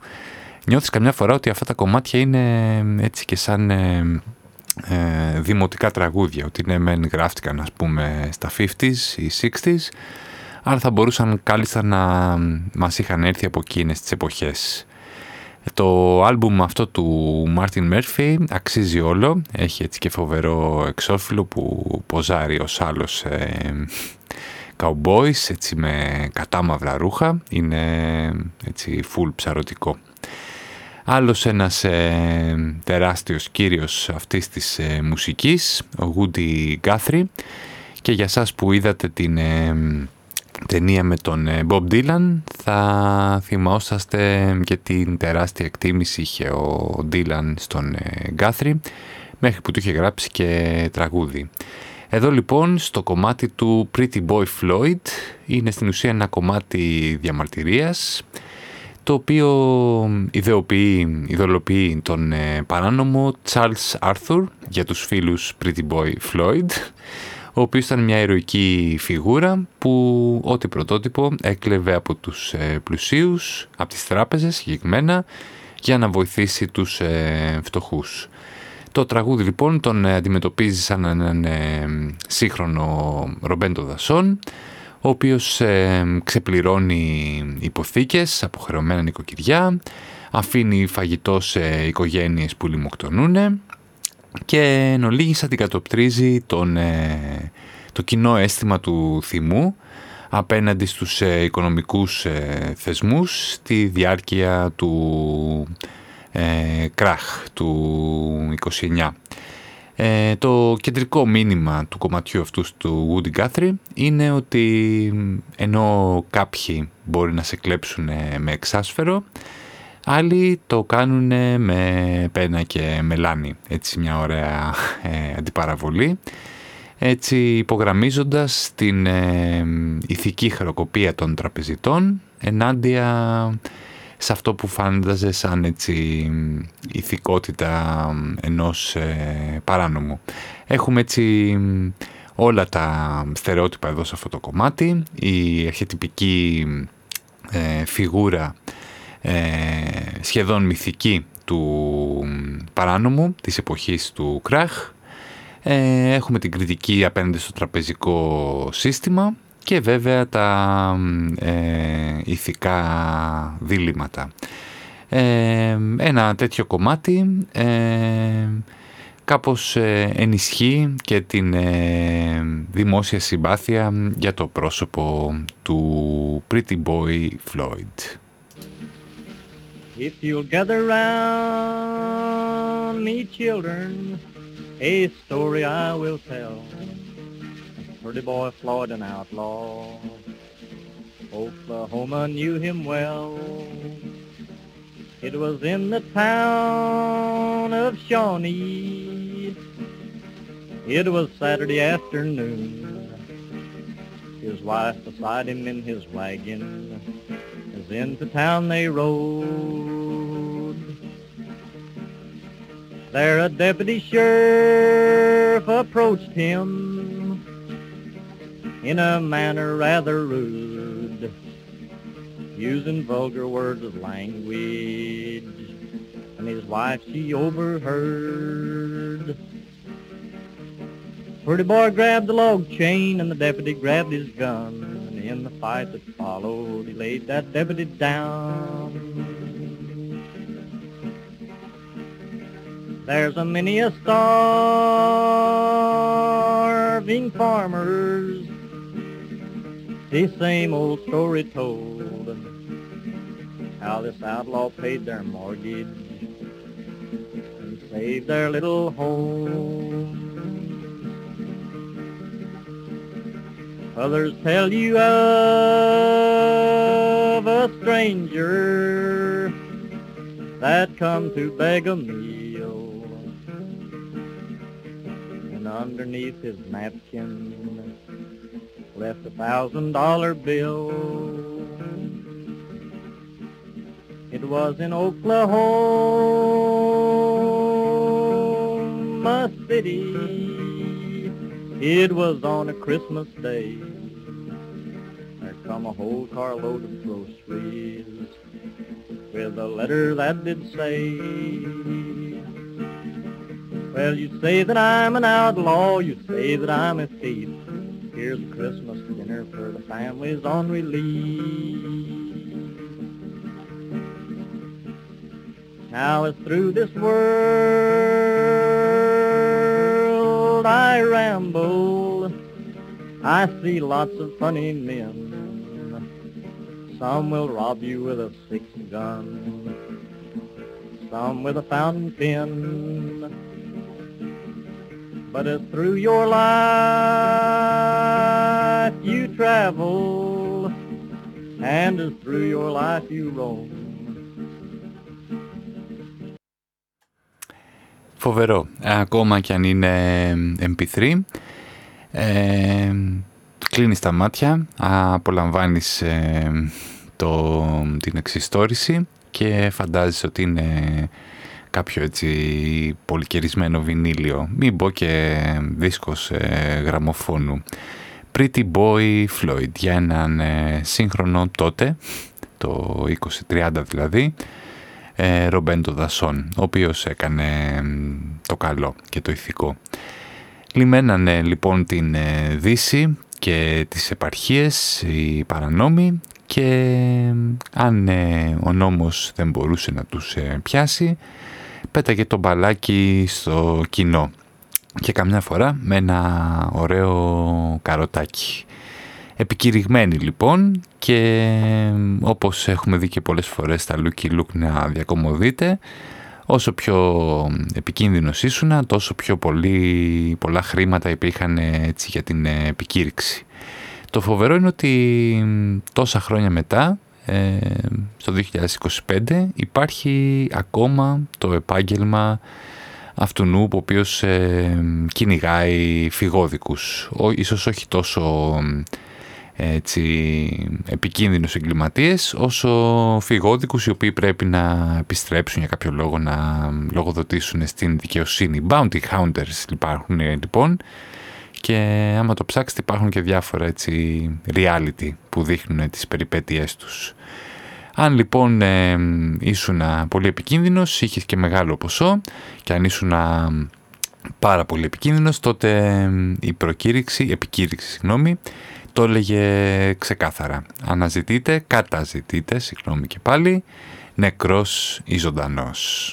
Νιώθεις καμιά φορά ότι αυτά τα κομμάτια είναι έτσι και σαν ε, ε, δημοτικά τραγούδια, ότι είναι μεν γράφτηκαν ας πούμε στα 50s ή 60s, αλλά θα μπορούσαν κάλλιστα να μας είχαν έρθει από εκείνες τις εποχές. Το άλμπουμ αυτό του Martin Murphy αξίζει όλο, έχει έτσι και φοβερό εξώφυλλο που ποζάρει ως άλλος ε, cowboys, έτσι με κατάμαυρα ρούχα, είναι έτσι full ψαρωτικό. Άλλος ένας ε, τεράστιος κύριος αυτής της ε, μουσικής, ο Woody Guthrie και για σας που είδατε την ε, ταινία με τον ε, Bob Dylan θα θυμόσαστε και την τεράστια εκτίμηση είχε ο Dylan στον Guthrie μέχρι που του είχε γράψει και τραγούδι. Εδώ λοιπόν στο κομμάτι του Pretty Boy Floyd είναι στην ουσία ένα κομμάτι διαμαρτυρίας το οποίο ιδεοποιεί, ιδεολογεί τον ε, παράνομο Charles Arthur για τους φίλους Pretty Boy Floyd ο οποίος ήταν μια ηρωική φιγούρα που ό,τι πρωτότυπο έκλεβε από τους ε, πλουσίους, από τις τράπεζες συγκεκριμένα, για να βοηθήσει τους ε, φτωχούς. Το τραγούδι λοιπόν τον αντιμετωπίζει σαν έναν σύγχρονο ρομπέντο δασών, ο οποίος ε, ξεπληρώνει υποθήκες, αποχρεωμένα νοικοκυριά, αφήνει φαγητό σε οικογένειες που λιμοκτονούν και εν ολίγης αντικατοπτρίζει τον, ε, το κοινό αίσθημα του θυμού απέναντι στους ε, οικονομικούς ε, θεσμούς στη διάρκεια του κράχ του 29. Ε, το κεντρικό μήνυμα του κομματιού αυτού του Woody Guthrie είναι ότι ενώ κάποιοι μπορεί να σε κλέψουν με εξάσφαιρο, άλλοι το κάνουν με πένα και μελάνι. Έτσι μια ωραία ε, αντιπαραβολή. Έτσι υπογραμμίζοντας την ε, ηθική χρεοκοπία των τραπεζιτών ενάντια σε αυτό που φάνταζε σαν έτσι ηθικότητα ενός ε, παράνομου. Έχουμε έτσι όλα τα στερεότυπα εδώ σε αυτό το κομμάτι, η αρχιετυπική ε, φιγούρα ε, σχεδόν μυθική του παράνομου της εποχής του Κράχ. Ε, έχουμε την κριτική απέναντι στο τραπεζικό σύστημα και βέβαια τα ε, ηθικά δίλημματα. Ε, ένα τέτοιο κομμάτι ε, κάπως ε, ενισχύει και την δημόσια συμπάθεια για το πρόσωπο του Pretty Boy Floyd. If you'll gather round me children, a story I will tell. Pretty boy Floyd an outlaw. Oklahoma knew him well. It was in the town of Shawnee. It was Saturday afternoon. His wife beside him in his wagon. As into town they rode. There a deputy sheriff approached him in a manner rather rude, using vulgar words of language, and his wife she overheard. Pretty boy grabbed the log chain and the deputy grabbed his gun, and in the fight that followed, he laid that deputy down. There's a many a starving farmers the same old story told how this outlaw paid their mortgage And saved their little home. Others tell you of a stranger that come to beg a meal. And underneath his napkin left a thousand dollar bill. It was in Oklahoma City. It was on a Christmas day. There come a whole carload of groceries with a letter that did say, Well, you say that I'm an outlaw, you say that I'm a thief. Here's a Christmas dinner for the families on relief. Now as through this world I ramble, I see lots of funny men. Some will rob you with a six gun, some with a fountain pen. But as through your life you travel, and as through your life you roam, Φοβερό. Ακόμα κι αν είναι MP3, ε, κλείνεις τα μάτια, απολαμβάνεις ε, το, την εξιστόρηση και φαντάζεσαι ότι είναι κάποιο έτσι πολυκαιρισμένο βινίλιο. Μην πω και δίσκος ε, γραμμοφώνου. Pretty Boy Floyd για έναν ε, σύγχρονο τότε, το 2030 δηλαδή, ε, Ρομπέντο Δασόν, ο οποίος έκανε το καλό και το ηθικό. Λιμένανε λοιπόν την ε, Δύση και τις επαρχίες, οι παρανόμοι και αν ε, ο νόμος δεν μπορούσε να τους πιάσει, πέταγε το μπαλάκι στο κοινό και καμιά φορά με ένα ωραίο καροτάκι. Επικηρυγμένη λοιπόν και όπως έχουμε δει και πολλές φορές στα Looky Look να διακομωδείτε όσο πιο επικίνδυνος ήσουνα τόσο πιο πολύ, πολλά χρήματα υπήρχαν έτσι για την επικήρυξη. Το φοβερό είναι ότι τόσα χρόνια μετά, ε, στο 2025, υπάρχει ακόμα το επάγγελμα αυτού ο οποίος ε, κυνηγάει φυγόδικους. ίσως όχι τόσο έτσι, επικίνδυνους εγκληματίες όσο φυγόδικους οι οποίοι πρέπει να επιστρέψουν για κάποιο λόγο να λογοδοτήσουν στην δικαιοσύνη. Bounty hunters υπάρχουν λοιπόν και άμα το ψάξετε υπάρχουν και διάφορα έτσι reality που δείχνουν τις περιπέτειές τους. Αν λοιπόν ε, ήσουν πολύ επικίνδυνος, είχες και μεγάλο ποσό και αν ήσουν πάρα πολύ επικίνδυνος τότε η προκήρυξη, επικήρυξη συγγνώμη, το έλεγε ξεκάθαρα. Αναζητείτε, καταζητείτε, συγγνώμη και πάλι, νεκρός ή ζωντανός.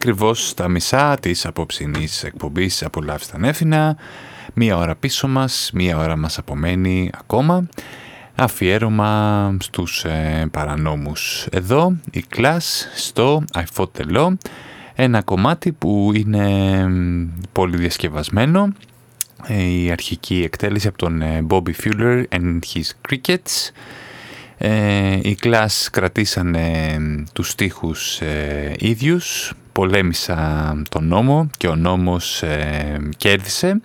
Ακριβώς στα μισά της απόψινής εκπομπής «Απολαύστε ανέφινα». Μία ώρα πίσω μας, μία ώρα μας απομένει ακόμα. Αφιέρωμα στους ε, παρανόμους. Εδώ η κλάς στο I Fought the Law, ένα κομμάτι που είναι μ, πολύ διασκευασμένο. Ε, Η αρχική εκτέλεση από τον ε, Bobby Fuller and his Crickets. Ε, οι κλάς κρατήσανε τους στίχους ε, ίδιους, πολέμησα τον νόμο και ο νόμος ε, κέρδισε.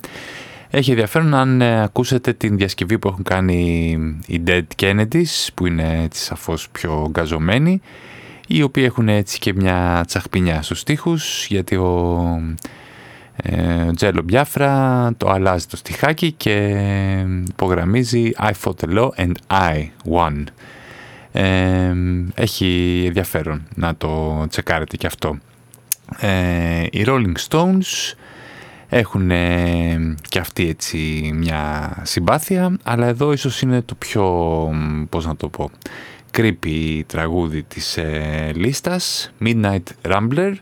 Έχει ενδιαφέρον αν ε, ακούσετε την διασκευή που έχουν κάνει οι Dead Kennedys, που είναι έτσι σαφώς πιο γκαζωμένοι, οι οποίοι έχουν έτσι και μια τσαχπινιά στους στίχους, γιατί ο ε, Τζέλο Μπιάφρα το αλλάζει το στιχάκι και υπογραμμίζει I fought the law and I won. Ε, έχει ενδιαφέρον να το τσεκάρετε και αυτό. Ε, οι Rolling Stones έχουν και αυτοί έτσι μια συμπάθεια, αλλά εδώ ίσως είναι το πιο, πώς να το πω, creepy τραγούδι της ε, λίστας, Midnight Rambler.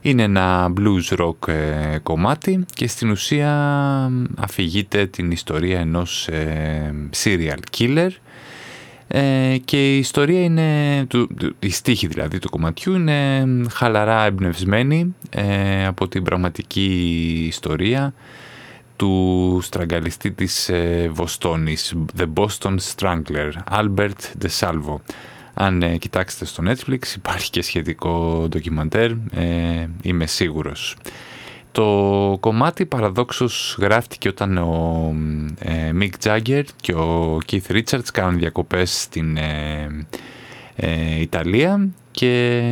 Είναι ένα blues rock ε, κομμάτι και στην ουσία αφηγείται την ιστορία ενός ε, serial killer ε, και η ιστορία είναι, του, του- η στίχη δηλαδή του κομματιού είναι χαλαρά εμπνευσμένη ε, από την πραγματική ιστορία του στραγγαλιστή της ε, Βοστόνης, The Boston Strangler, Albert DeSalvo. Αν ε, κοιτάξετε στο Netflix υπάρχει και σχετικό ντοκιμαντέρ, ε, είμαι σίγουρος. Το κομμάτι παραδόξως γράφτηκε όταν ο ε, Mick Jagger και ο Keith Richards κάνουν διακοπές στην ε, ε, Ιταλία και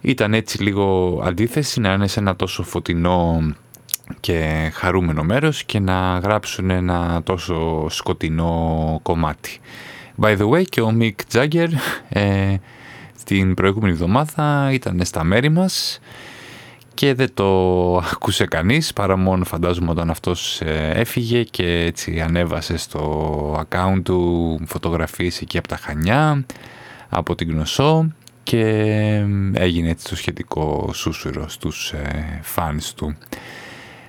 ήταν έτσι λίγο αντίθεση να είναι σε ένα τόσο φωτεινό και χαρούμενο μέρος και να γράψουν ένα τόσο σκοτεινό κομμάτι. By the way και ο Mick Jagger ε, την προηγούμενη εβδομάδα ήταν στα μέρη μας και δεν το ακούσε κανείς παρά μόνο φαντάζομαι όταν αυτός ε, έφυγε και έτσι ανέβασε στο account του φωτογραφίες εκεί από τα Χανιά από την Γνωσό και έγινε έτσι το σχετικό σούσουρο στους ε, fans του.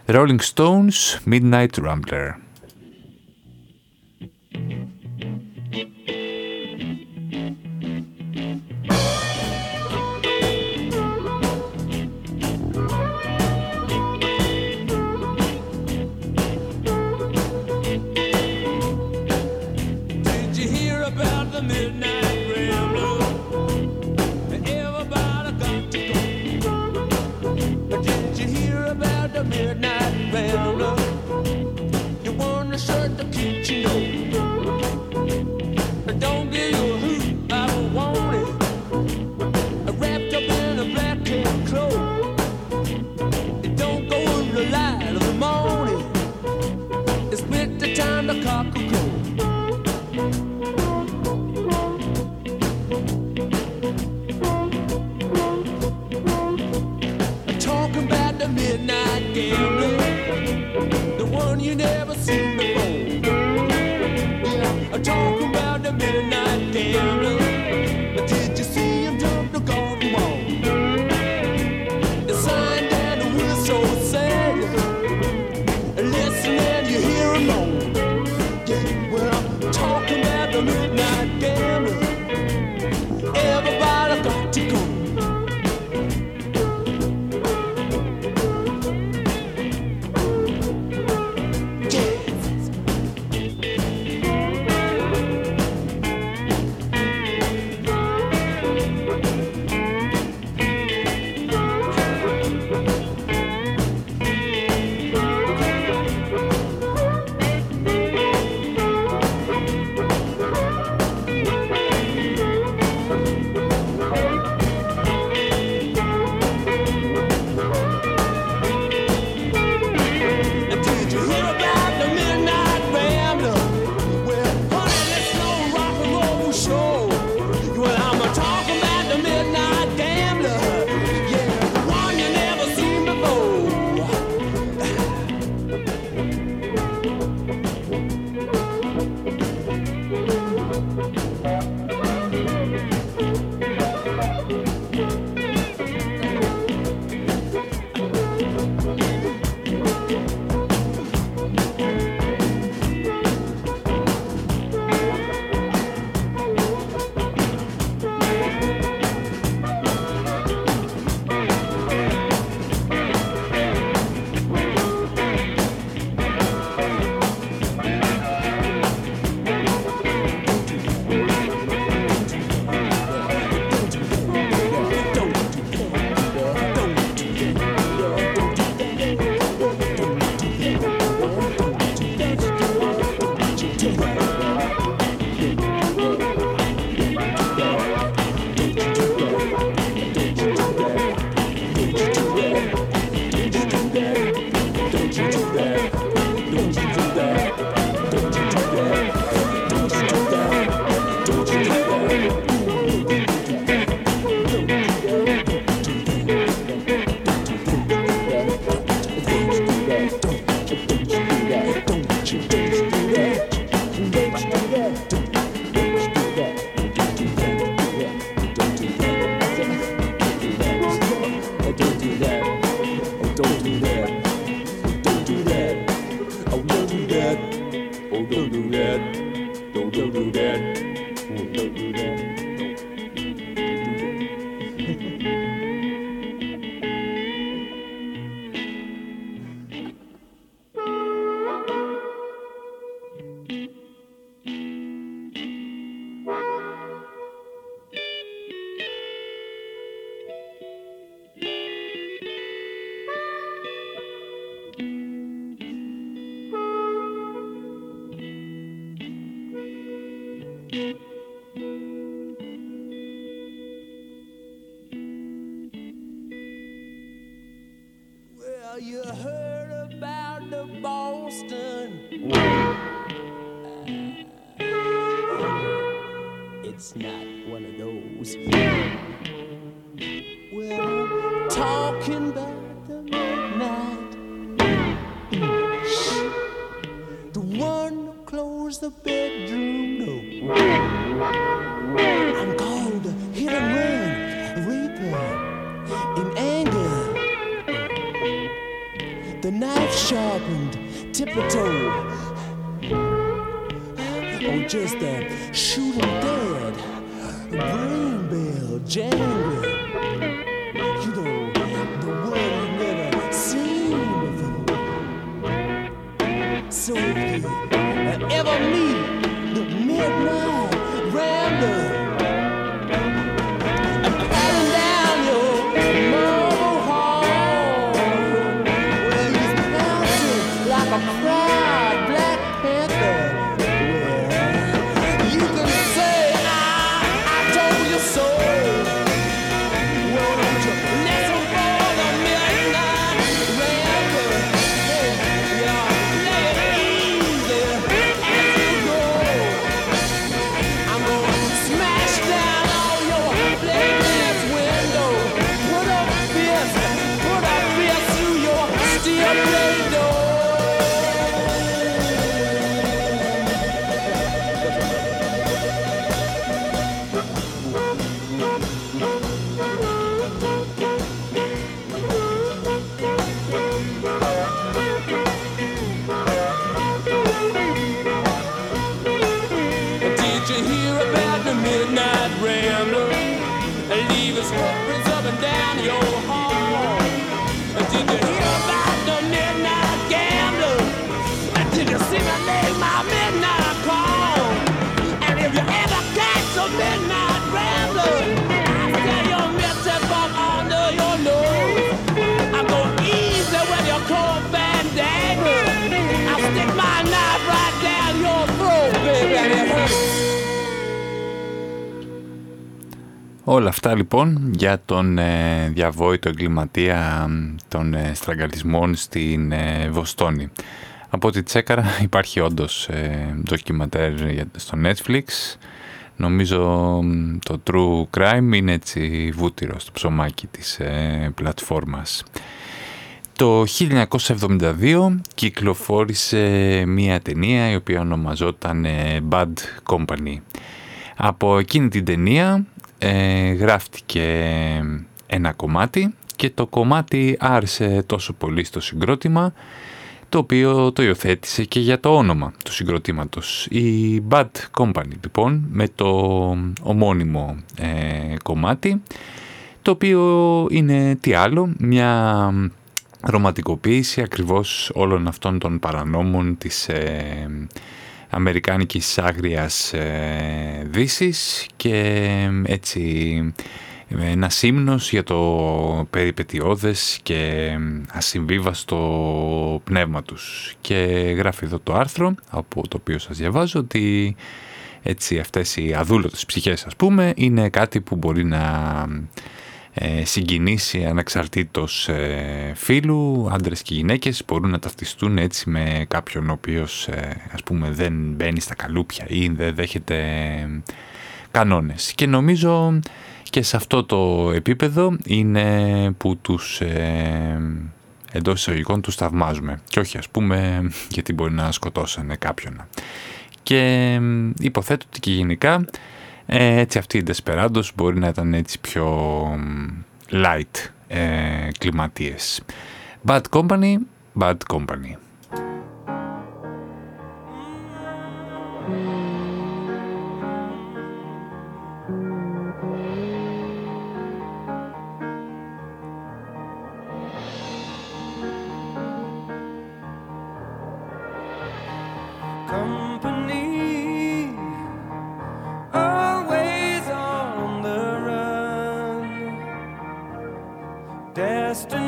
Rolling Stones Midnight Rambler again. Someday, no. Όλα αυτά λοιπόν για τον ε, διαβόητο εγκληματία των ε, στραγγαλισμών στην ε, Βοστόνη. Από ό,τι τσέκαρα υπάρχει όντως ε, ντοκιματέρ στο Netflix. Νομίζω το True Crime είναι έτσι βούτυρος στο ψωμάκι της ε, πλατφόρμας. Το 1972 κυκλοφόρησε μία ταινία η οποία ονομαζόταν Bad Company. Από εκείνη την ταινία ε, γράφτηκε ένα κομμάτι και το κομμάτι άρεσε τόσο πολύ στο συγκρότημα το οποίο το υιοθέτησε και για το όνομα του συγκροτήματος. Η Bad Company λοιπόν με το ομώνυμο ε, κομμάτι το οποίο είναι τι άλλο, μια ρομαντικοποίηση ακριβώς όλων αυτών των παρανόμων της ε, αμερικάνικης άγριας ε, δύσης και έτσι ένα σύμνος για το περιπετειώδες και ασυμβίβαστο πνεύμα τους. Και γράφει εδώ το άρθρο από το οποίο σας διαβάζω ότι έτσι αυτές οι αδούλωτες ψυχές ας πούμε είναι κάτι που μπορεί να ε, συγκινήσει ανεξαρτήτως ε, φίλου, άντρες και γυναίκες μπορούν να ταυτιστούν έτσι με κάποιον ο οποίος ε, ας πούμε δεν μπαίνει στα καλούπια ή δεν δέχεται κανόνες. Και νομίζω και σε αυτό το επίπεδο είναι που τους ε, εντός εισαγωγικών τους θαυμάζουμε και όχι ας πούμε γιατί μπορεί να σκοτώσανε κάποιον. Και υποθέτω ότι και γενικά ε, έτσι αυτοί οι Desperados μπορεί να ήταν έτσι πιο light ε, κλιματίες. Bad Company, Bad Company. destiny.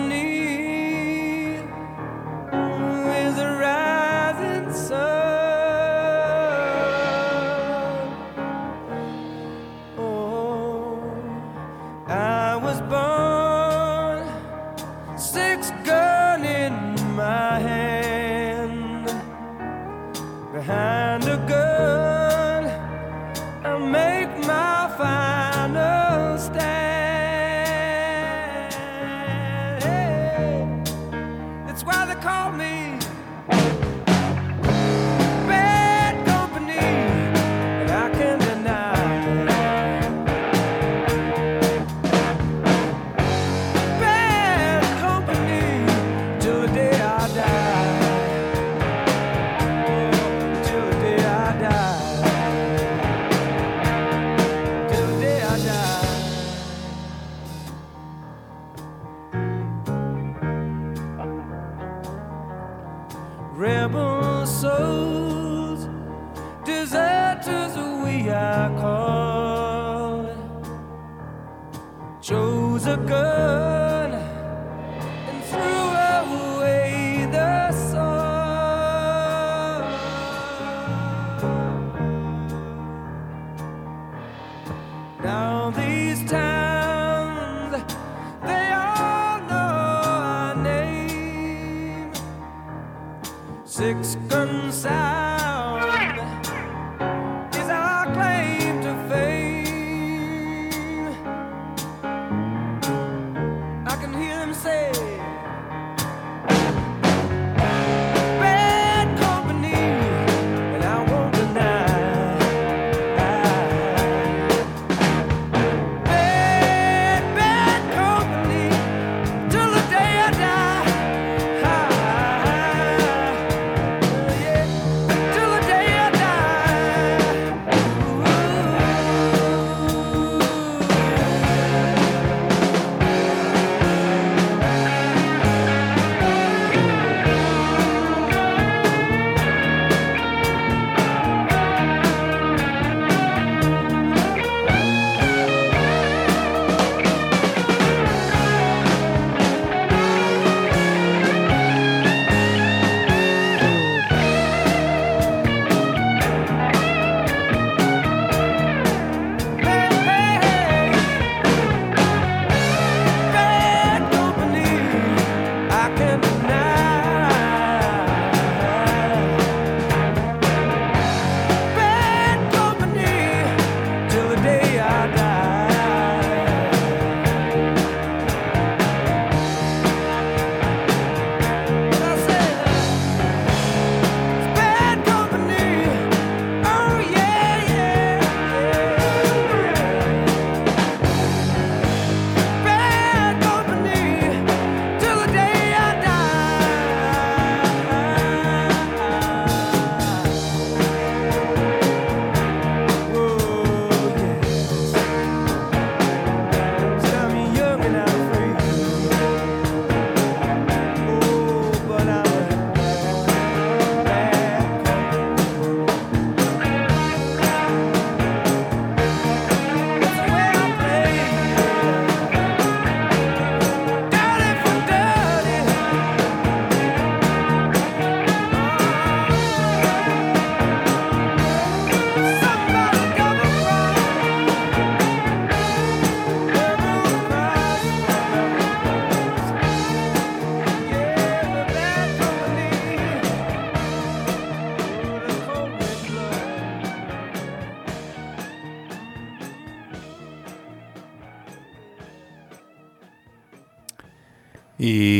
they call me.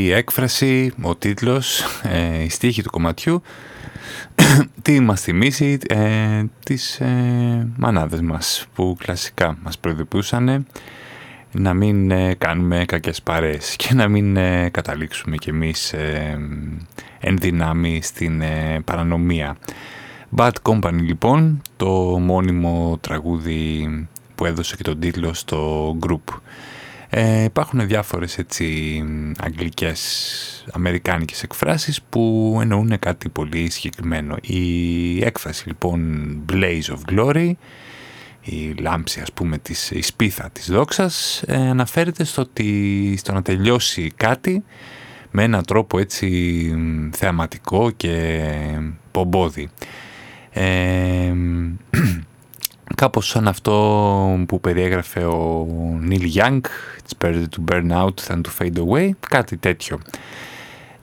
Η έκφραση, ο τίτλος, ε, η στίχη του κομματιού τι μας θυμίσει ε, τις ε, μανάδες μας που κλασικά μας προειδοποιούσαν να μην ε, κάνουμε κακές παρέες και να μην ε, καταλήξουμε κι εμείς εν δυνάμει στην παρανομία. Bad Company λοιπόν, το μόνιμο τραγούδι που έδωσε και τον τίτλο στο group. Ε, υπάρχουν διάφορες έτσι αγγλικές, αμερικάνικες εκφράσεις που εννοούν κάτι πολύ συγκεκριμένο. Η έκφραση λοιπόν Blaze of Glory, η λάμψη ας πούμε της, η σπίθα της δόξας, ε, αναφέρεται στο, ότι, στο να τελειώσει κάτι με έναν τρόπο έτσι θεαματικό και πομπόδι. Ε, κάπως σαν αυτό που περιέγραφε ο Neil Young It's better to burn out than to fade away κάτι τέτοιο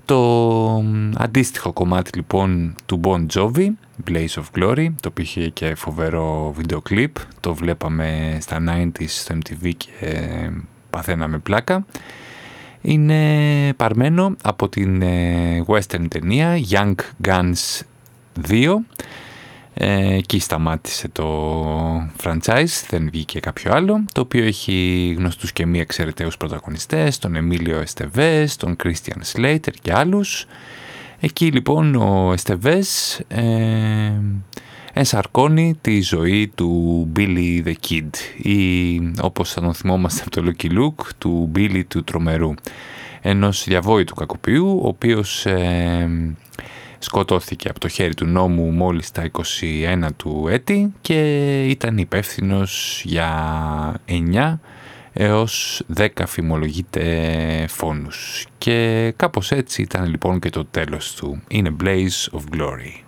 το αντίστοιχο κομμάτι λοιπόν του Bon Jovi Blaze of Glory, το οποίο είχε και φοβερό βίντεο κλιπ, το βλέπαμε στα 90s στο MTV και παθαίναμε πλάκα. Είναι παρμένο από την ε, western ταινία Young Guns 2, ε, εκεί σταμάτησε το franchise, δεν βγήκε κάποιο άλλο, το οποίο έχει γνωστούς και μη εξαιρεταίους πρωταγωνιστές, τον Εμίλιο Εστεβές, τον Christian Slater και άλλους. Εκεί λοιπόν ο Εστεβές ε, ενσαρκώνει τη ζωή του Billy the Kid ή όπως θα τον θυμόμαστε από το Lucky Luke του Billy του Τρομερού ενός διαβόητου κακοποιού ο οποίος ε, σκοτώθηκε από το χέρι του νόμου μόλις τα 21 του έτη και ήταν υπεύθυνος για 9 έως 10 φημολογείται φόνους. Και κάπως έτσι ήταν λοιπόν και το τέλος του. Είναι Blaze of Glory.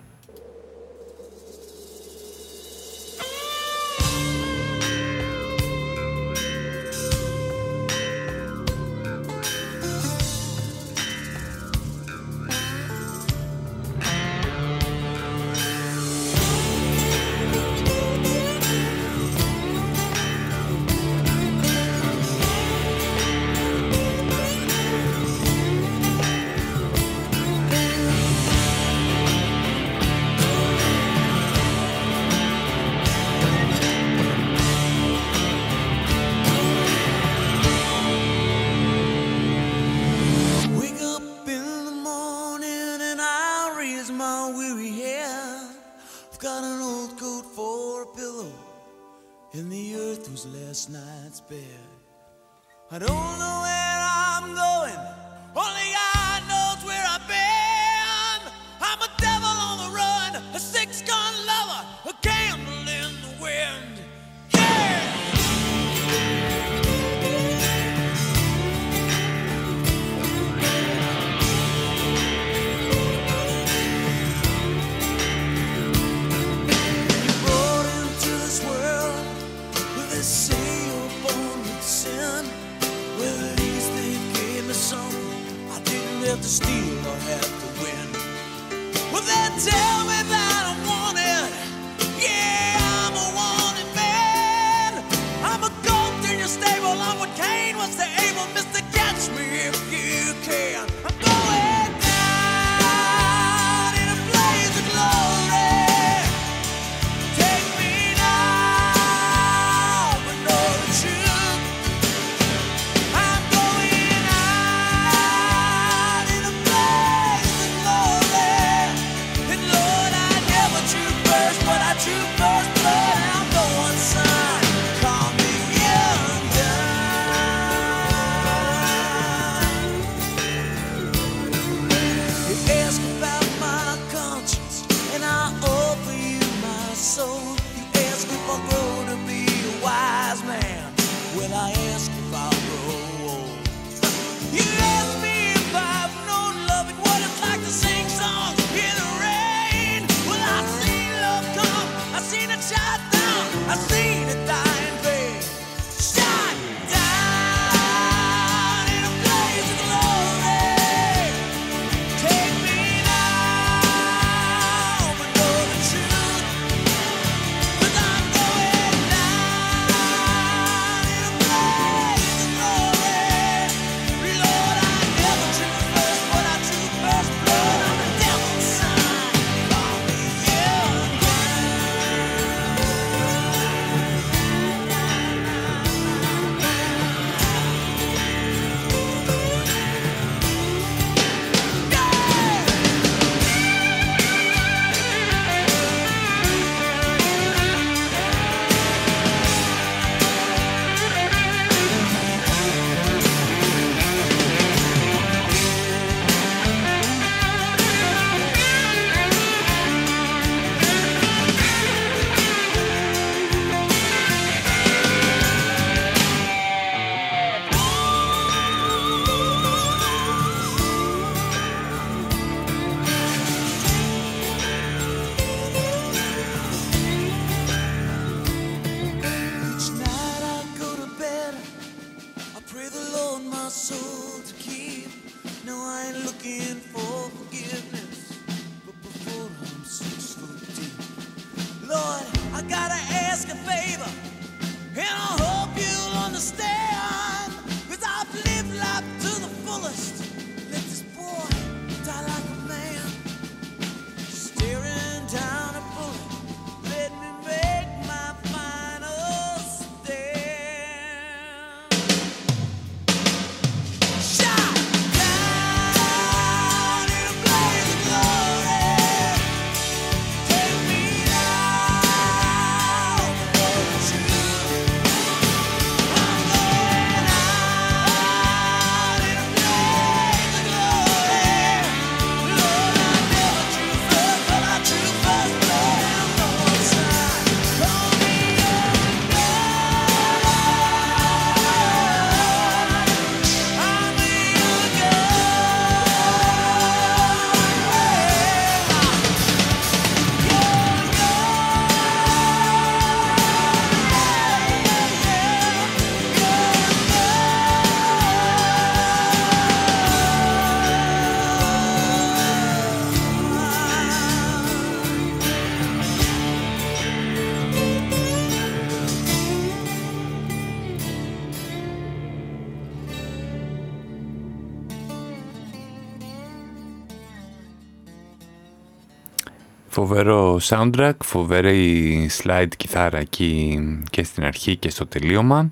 Φοβερό soundtrack, φοβερή slide κιθάρα εκεί και στην αρχή και στο τελείωμα.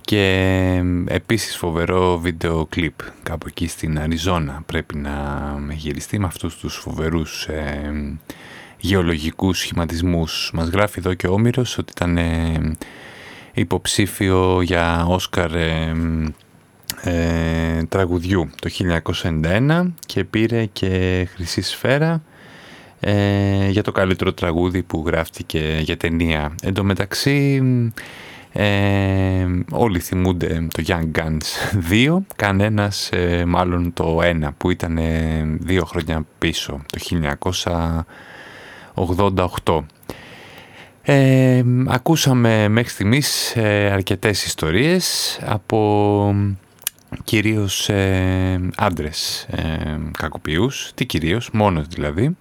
Και επίσης φοβερό βίντεο κλιπ κάπου εκεί στην Αριζόνα. Πρέπει να γυριστεί με αυτούς τους φοβερούς ε, γεωλογικούς σχηματισμούς. Μας γράφει εδώ και ο Όμηρος ότι ήταν ε, υποψήφιο για Όσκαρ ε, ε, τραγουδιού το 1991 και πήρε και χρυσή σφαίρα ε, για το καλύτερο τραγούδι που γράφτηκε για ταινία. Εν τω μεταξύ ε, όλοι θυμούνται το Young Guns 2, κανένας ε, μάλλον το 1 που ήταν δύο χρόνια πίσω, το 1988. Ε, ακούσαμε μέχρι στιγμής ε, αρκετές ιστορίες από κυρίως ε, άντρες ε, κακοποιούς, τι κυρίως, μόνος δηλαδή,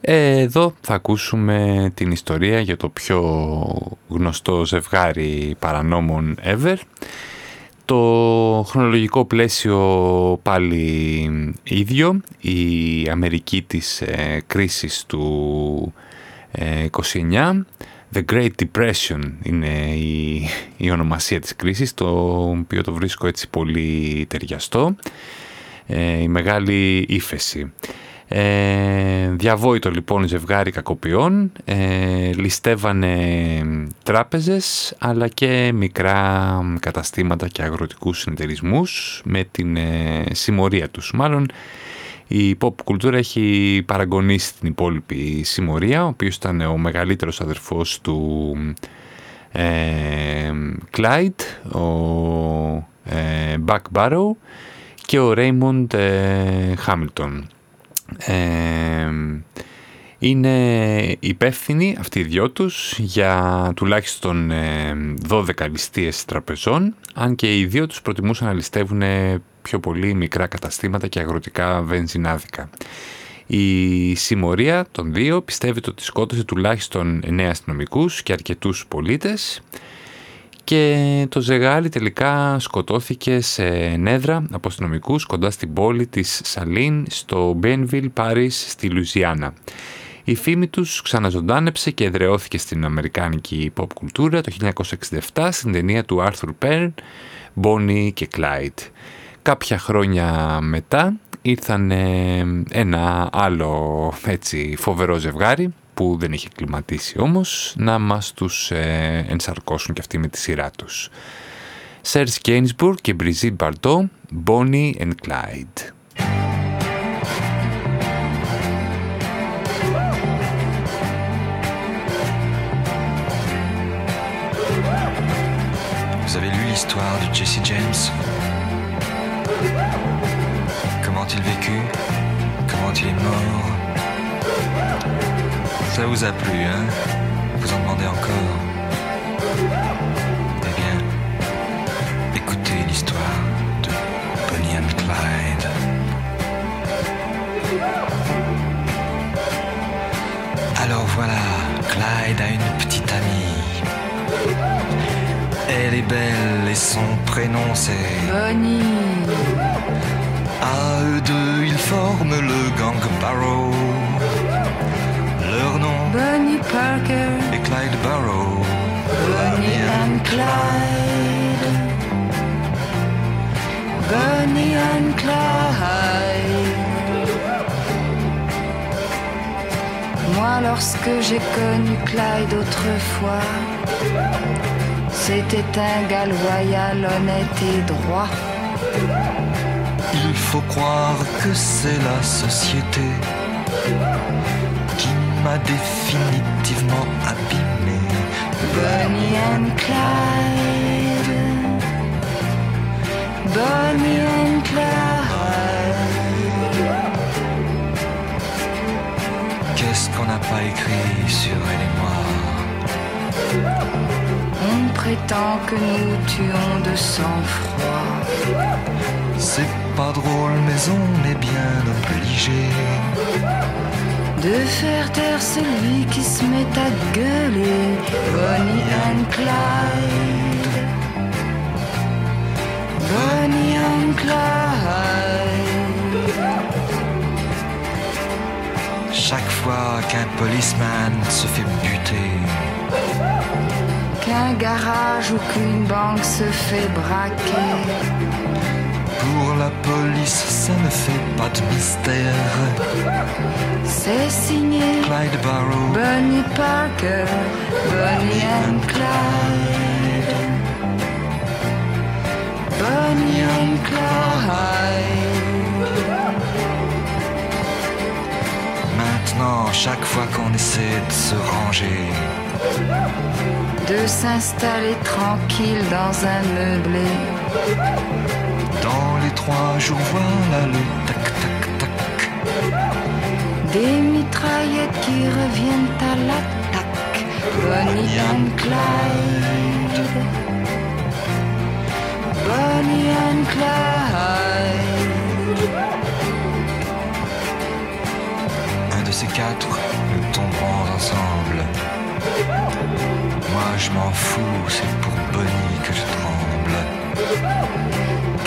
εδώ θα ακούσουμε την ιστορία για το πιο γνωστό ζευγάρι παρανόμων ever. Το χρονολογικό πλαίσιο πάλι ίδιο, η Αμερική της ε, κρίσης του 29, The Great Depression είναι η, η ονομασία της κρίσης, το οποίο το βρίσκω έτσι πολύ ταιριαστό, ε, η μεγάλη ύφεση. Ε, διαβόητο λοιπόν ζευγάρι κακοποιών, ε, ληστεύανε τράπεζες αλλά και μικρά καταστήματα και αγροτικούς συνεταιρισμούς με την ε, συμμορία τους. Μάλλον η pop κουλτούρα έχει παραγωνίσει την υπόλοιπη συμμορία, ο οποίος ήταν ο μεγαλύτερος αδερφός του ε, Clyde, ο ε, Buck Barrow και ο Raymond Hamilton είναι υπεύθυνοι αυτοί οι δυο τους για τουλάχιστον 12 ληστείες τραπεζών, αν και οι δύο τους προτιμούσαν να ληστεύουν πιο πολύ μικρά καταστήματα και αγροτικά βενζινάδικα. Η συμμορία των δύο πιστεύει ότι σκότωσε τουλάχιστον 9 αστυνομικούς και αρκετούς πολίτες και το ζεγάρι τελικά σκοτώθηκε σε νέδρα από αστυνομικού κοντά στην πόλη της Σαλίν στο Μπένβιλ Πάρις στη Λουζιάννα. Η φήμη τους ξαναζωντάνεψε και εδραιώθηκε στην αμερικάνικη pop κουλτούρα το 1967 στην ταινία του Arthur Penn Bonnie και Clyde. Κάποια χρόνια μετά ήρθαν ένα άλλο έτσι φοβερό ζευγάρι που δεν είχε κλιματίσει όμως να μας τους ε, ενσαρκώσουν και αυτοί με τη σειρά τους. Σερς και Μπριζί Μπαρτό, Μπόνι and Clyde. Vous avez lu l'histoire de Jesse James; Comment il vécu Comment Ça vous a plu, hein Vous en demandez encore Eh bien, écoutez l'histoire de Bonnie and Clyde. Alors voilà, Clyde a une petite amie. Elle est belle et son prénom c'est Bonnie. À eux deux, ils forment le gang Barrow. Leur nom Bonnie Parker. Et Clyde Barrow. Bonnie and Clyde. Bonnie and Clyde. Moi, lorsque j'ai connu Clyde autrefois, c'était un gars loyal, honnête et droit. Il faut croire que c'est la société m'a définitivement abîmé. Bonnie and Clyde. Bonnie and Clyde. Qu'est-ce qu'on n'a pas écrit sur elle et moi? On prétend que nous tuons de sang-froid. C'est pas drôle, mais on est bien obligé de faire taire celui qui se met à gueuler. Bonnie and Clyde. Bonnie and Clyde. Chaque fois qu'un policeman se fait buter, qu'un garage ou qu'une banque se fait braquer. Pour la police, ça ne fait pas de mystère. C'est signé Clyde Barrow, Bonnie Parker, Bonnie and Clyde. Bonnie and Clyde. Maintenant, chaque fois qu'on essaie de se ranger, de s'installer tranquille dans un meublé. Trois jours, voilà le tac tac tac. Des mitraillettes qui reviennent à l'attaque. Bonnie and Clyde. Bonnie and Clyde. Un de ces quatre, nous tomberons ensemble. Moi je m'en fous, c'est pour Bonnie que je tremble.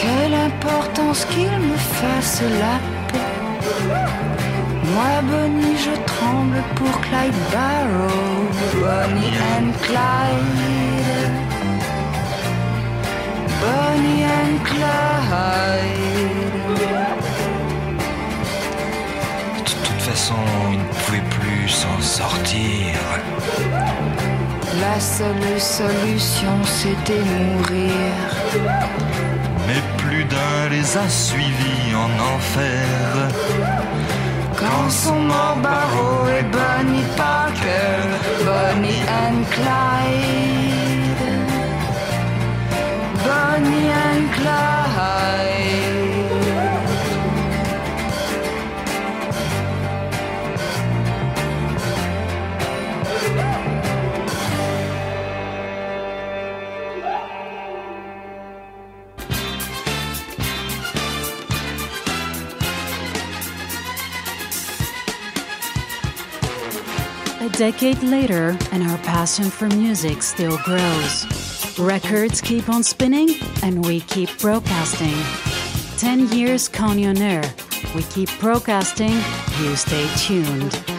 Quelle importance qu'il me fasse la paix. Moi, Bonnie, je tremble pour Clyde Barrow. Bonnie and Clyde. Bonnie and Clyde. De toute façon, il ne pouvait plus s'en sortir. La seule solution, c'était mourir. Les a suivis en enfer. Quand sont morts Barrow et Bonnie Parker, Bonnie and Clyde. Bonnie and Clyde. Decade later, and our passion for music still grows. Records keep on spinning, and we keep broadcasting. 10 years on Air. We keep broadcasting, you stay tuned.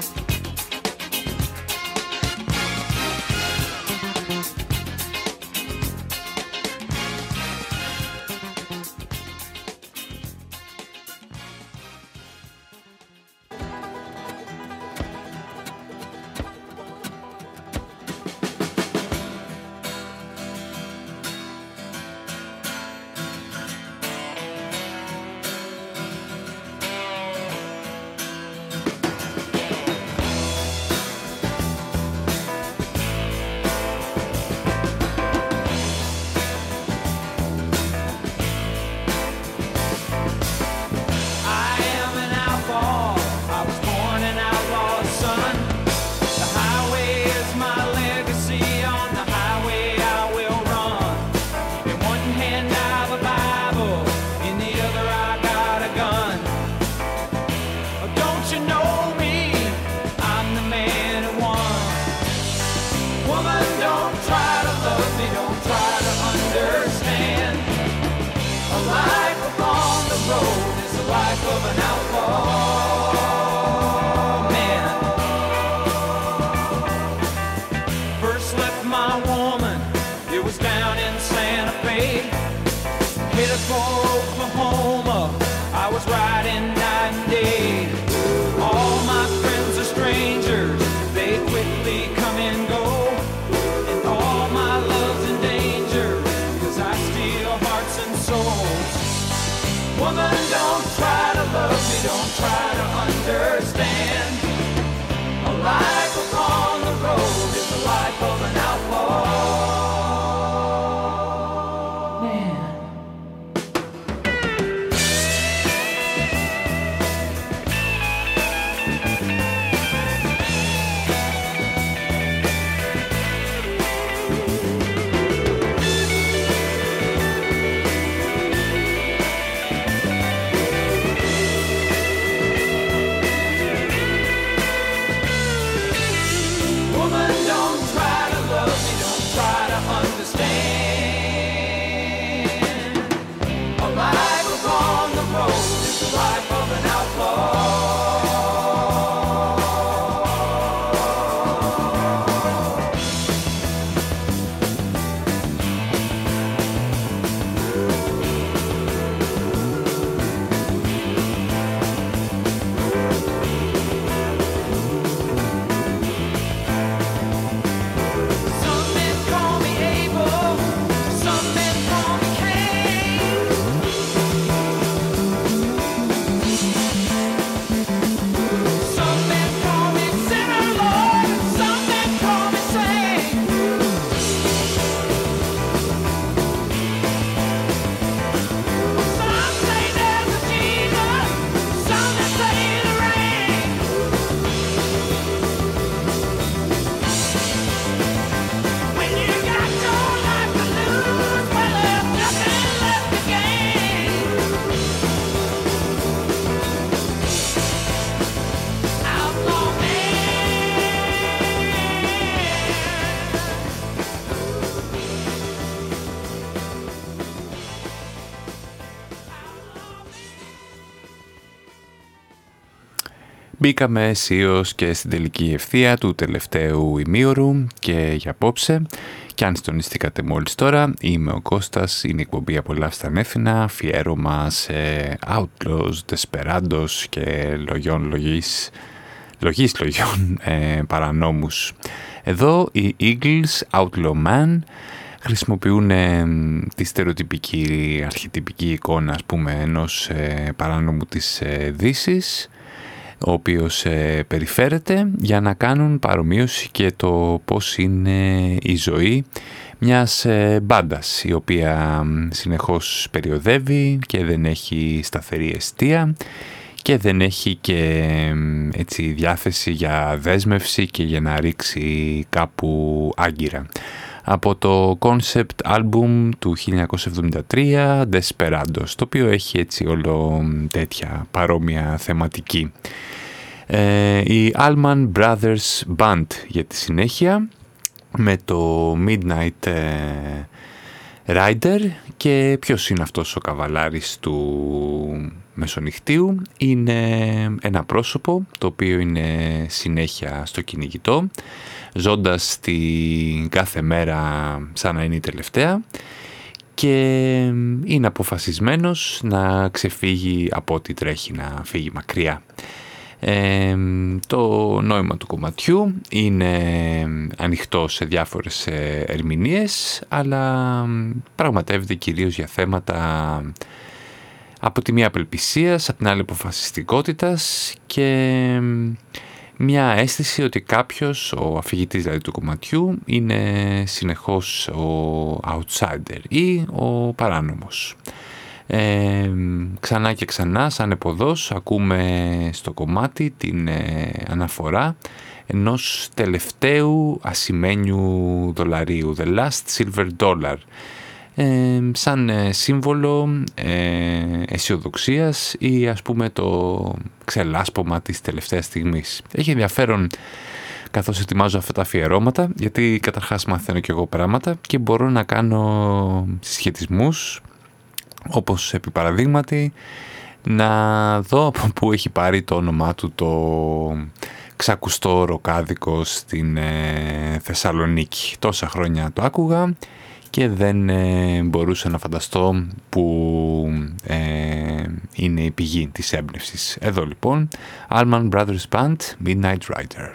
Μπήκαμε αισίως και στην τελική ευθεία του τελευταίου ημίωρου και για απόψε. Και αν συντονιστήκατε μόλις τώρα, είμαι ο Κώστας, είναι η εκπομπή «Απολαύστα ανέφηνα», αφιέρωμα σε outlaws, desperados και λογιών λογής, λογής λογιών ε, παρανόμους. Εδώ οι Eagles Outlaw Man χρησιμοποιούν ε, τη στερεοτυπική αρχιτυπική εικόνα ας πούμε ενός ε, παράνομου της ε, Δύσης ο οποίος ε, περιφέρεται για να κάνουν παρομοίωση και το πώς είναι η ζωή μιας ε, μπάντας η οποία μ, συνεχώς περιοδεύει και δεν έχει σταθερή αιστεία και δεν έχει και μ, έτσι διάθεση για δέσμευση και για να ρίξει κάπου άγκυρα. Από το concept album του 1973 Desperados, το οποίο έχει έτσι όλο μ, τέτοια παρόμοια θεματική. Ε, η Allman Brothers Band για τη συνέχεια με το Midnight ε, Rider και ποιος είναι αυτός ο καβαλάρης του μεσονυχτίου είναι ένα πρόσωπο το οποίο είναι συνέχεια στο κυνηγητό ζώντας την κάθε μέρα σαν να είναι η τελευταία και είναι αποφασισμένος να ξεφύγει από ό,τι τρέχει να φύγει μακριά. Ε, το νόημα του κομματιού είναι ανοιχτό σε διάφορες ε, ερμηνείες αλλά πραγματεύεται κυρίως για θέματα από τη μία απελπισίας, από την άλλη αποφασιστικότητας και μια αίσθηση ότι κάποιος, ο αφηγητής δηλαδή του κομματιού, είναι συνεχώς ο outsider ή ο παράνομος. Ε, ξανά και ξανά σαν εποδός ακούμε στο κομμάτι την ε, αναφορά ενός τελευταίου ασημένιου δολαρίου, the last silver dollar, ε, σαν ε, σύμβολο ε, αισιοδοξίας ή ας πούμε το ξελάσπωμα της τελευταίας στιγμής. Έχει ενδιαφέρον καθώς ετοιμάζω αυτά τα αφιερώματα, γιατί καταρχάς μαθαίνω και εγώ πράγματα και μπορώ να κάνω συσχετισμούς όπως επί παραδείγματι να δω από πού έχει πάρει το όνομά του το ξακουστό ροκάδικο στην ε, Θεσσαλονίκη. Τόσα χρόνια το άκουγα και δεν ε, μπορούσα να φανταστώ που ε, είναι η πηγή της έμπνευσης. Εδώ λοιπόν, Allman Brothers Band, Midnight Rider.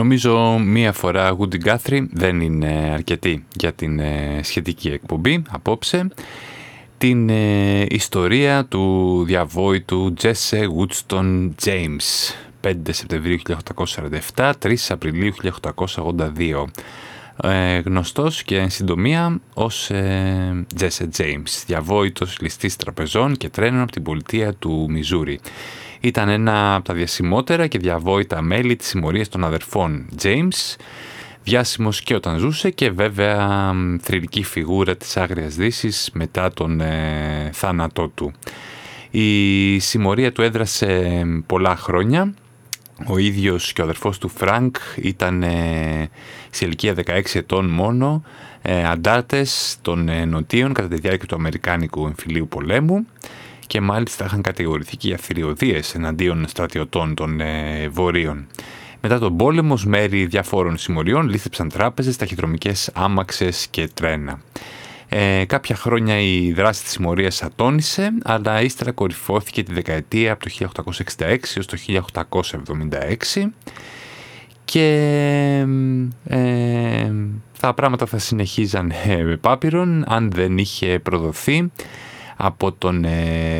Νομίζω μία φορά Woody Guthrie δεν είναι αρκετή για την ε, σχετική εκπομπή απόψε. Την ε, ιστορία του διαβόητου Jesse Woodstone James 5 Σεπτεμβρίου 1847, 3 Απριλίου 1882 ε, γνωστός και εν συντομία ως ε, Jesse James, διαβόητος ληστής τραπεζών και τρένων από την πολιτεία του Μιζούρι. Ήταν ένα από τα διασημότερα και διαβόητα μέλη της συμμορίας των αδερφών James, διάσημος και όταν ζούσε και βέβαια θρυλική φιγούρα της Άγριας Δύσης μετά τον ε, θάνατό του. Η συμμορία του έδρασε πολλά χρόνια. Ο ίδιος και ο αδερφός του Φρανκ ήταν ε, σε ηλικία 16 ετών μόνο, ε, αντάρτες των ε, νοτίων κατά τη διάρκεια του Αμερικάνικου εμφυλίου πολέμου και μάλιστα είχαν κατηγορηθεί και για θηριωδίες εναντίον στρατιωτών των ε, Βορείων. Μετά τον πόλεμο, μέρη διαφόρων συμμοριών λύθεψαν τράπεζες, ταχυδρομικές άμαξες και τρένα. Ε, κάποια χρόνια η δράση της συμμορίας ατόνισε, αλλά ύστερα κορυφώθηκε τη δεκαετία από το 1866 έως το 1876 και ε, τα πράγματα θα συνεχίζαν με πάπυρον αν δεν είχε προδοθεί από τον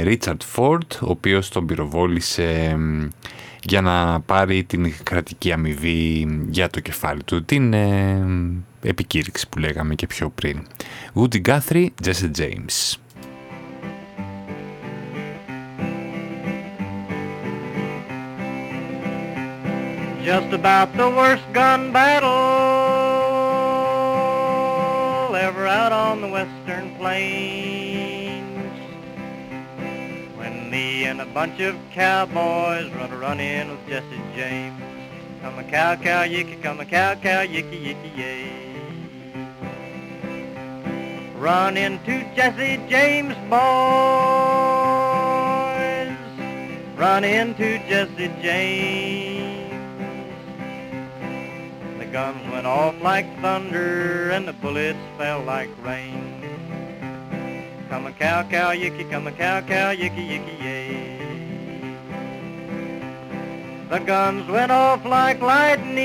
Ρίτσαρτ Φόρτ, ο οποίος τον πυροβόλησε για να πάρει την κρατική αμοιβή για το κεφάλι του, την ε, επικήρυξη που λέγαμε και πιο πριν. Woody Guthrie, Jesse James. just about the worst gun battle ever out on the western plains. And a bunch of cowboys run a run in with Jesse James. Come a cow cow yicky, come a cow cow yicky yicky yay. Run into Jesse James boys. Run into Jesse James. The guns went off like thunder and the bullets fell like rain. Come a cow cow yicky, come a cow cow yicky yicky yay. The guns went off like lightning,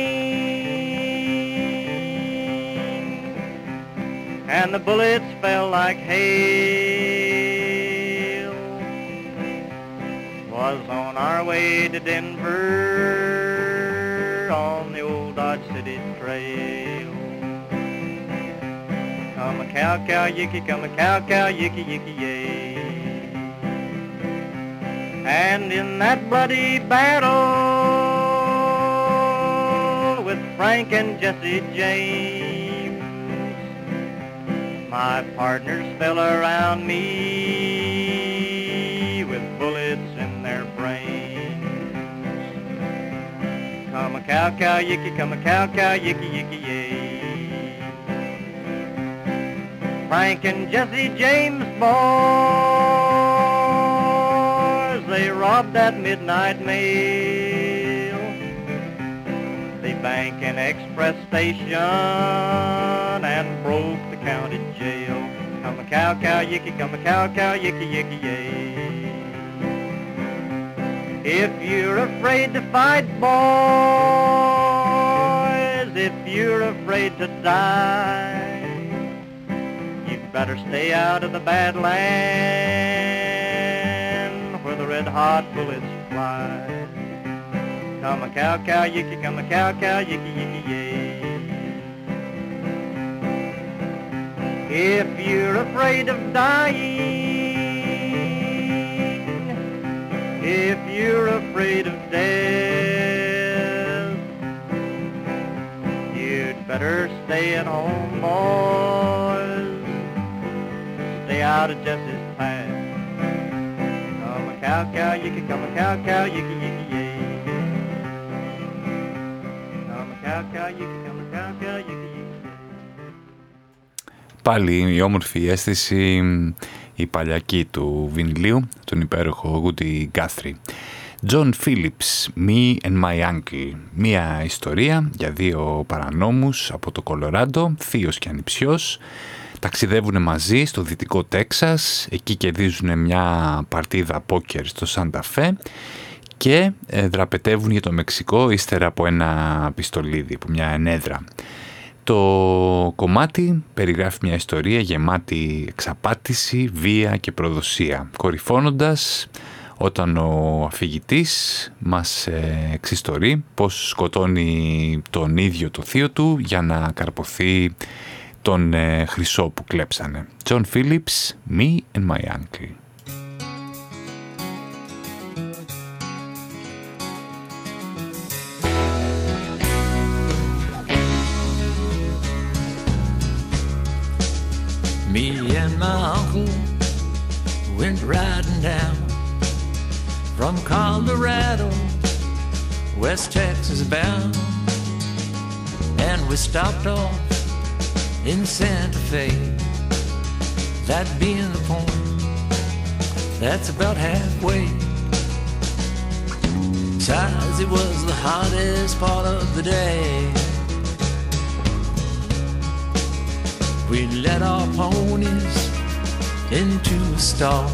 and the bullets fell like hail. Was on our way to Denver on the old Dodge City Trail. Cow cow yicky, come a cow cow yicky yicky yay. And in that bloody battle with Frank and Jesse James, my partners fell around me with bullets in their brains. Come a cow cow yicky, come a cow cow yicky yicky yay. Frank and Jesse James boys, they robbed that midnight mail. They bank an express station and broke the county jail. Come a cow cow yicky, come a cow cow yicky yicky yay. If you're afraid to fight, boys, if you're afraid to die, you'd better stay out of the bad land where the red hot bullets fly. Come a cow cow yicky, come a cow cow yicky yicky yay. If you're afraid of dying, if you're afraid of death, you'd better stay at home, boys. Stay out of Jesse's path. Come a cow cow yicky, come a cow cow yicky yicky yay. Come a cow cow yicky, come a cow cow yicky yicky. Πάλι η όμορφη αίσθηση η παλιακή του βινιλίου, τον υπέροχο Woody Guthrie. John Phillips, Me and My Uncle. Μία ιστορία για δύο παρανόμους από το Κολοράντο, θείος και ανιψιός. Ταξιδεύουν μαζί στο δυτικό Τέξας, εκεί κερδίζουν μια παρτίδα πόκερ στο Σάντα Φε και ε, δραπετεύουν για το Μεξικό ύστερα από ένα πιστολίδι, από μια ενέδρα. Το κομμάτι περιγράφει μια ιστορία γεμάτη εξαπάτηση, βία και προδοσία, κορυφώνοντας όταν ο αφηγητής μας ε, εξιστορεί πως σκοτώνει τον ίδιο το θείο του για να καρποθεί τον ε, χρυσό που κλέψανε. John Phillips, Me and My Uncle. Me and my uncle went riding down from Colorado, West Texas bound. And we stopped off in Santa Fe. That being the point, that's about halfway. Besides, it was the hottest part of the day. We led our ponies into a stall.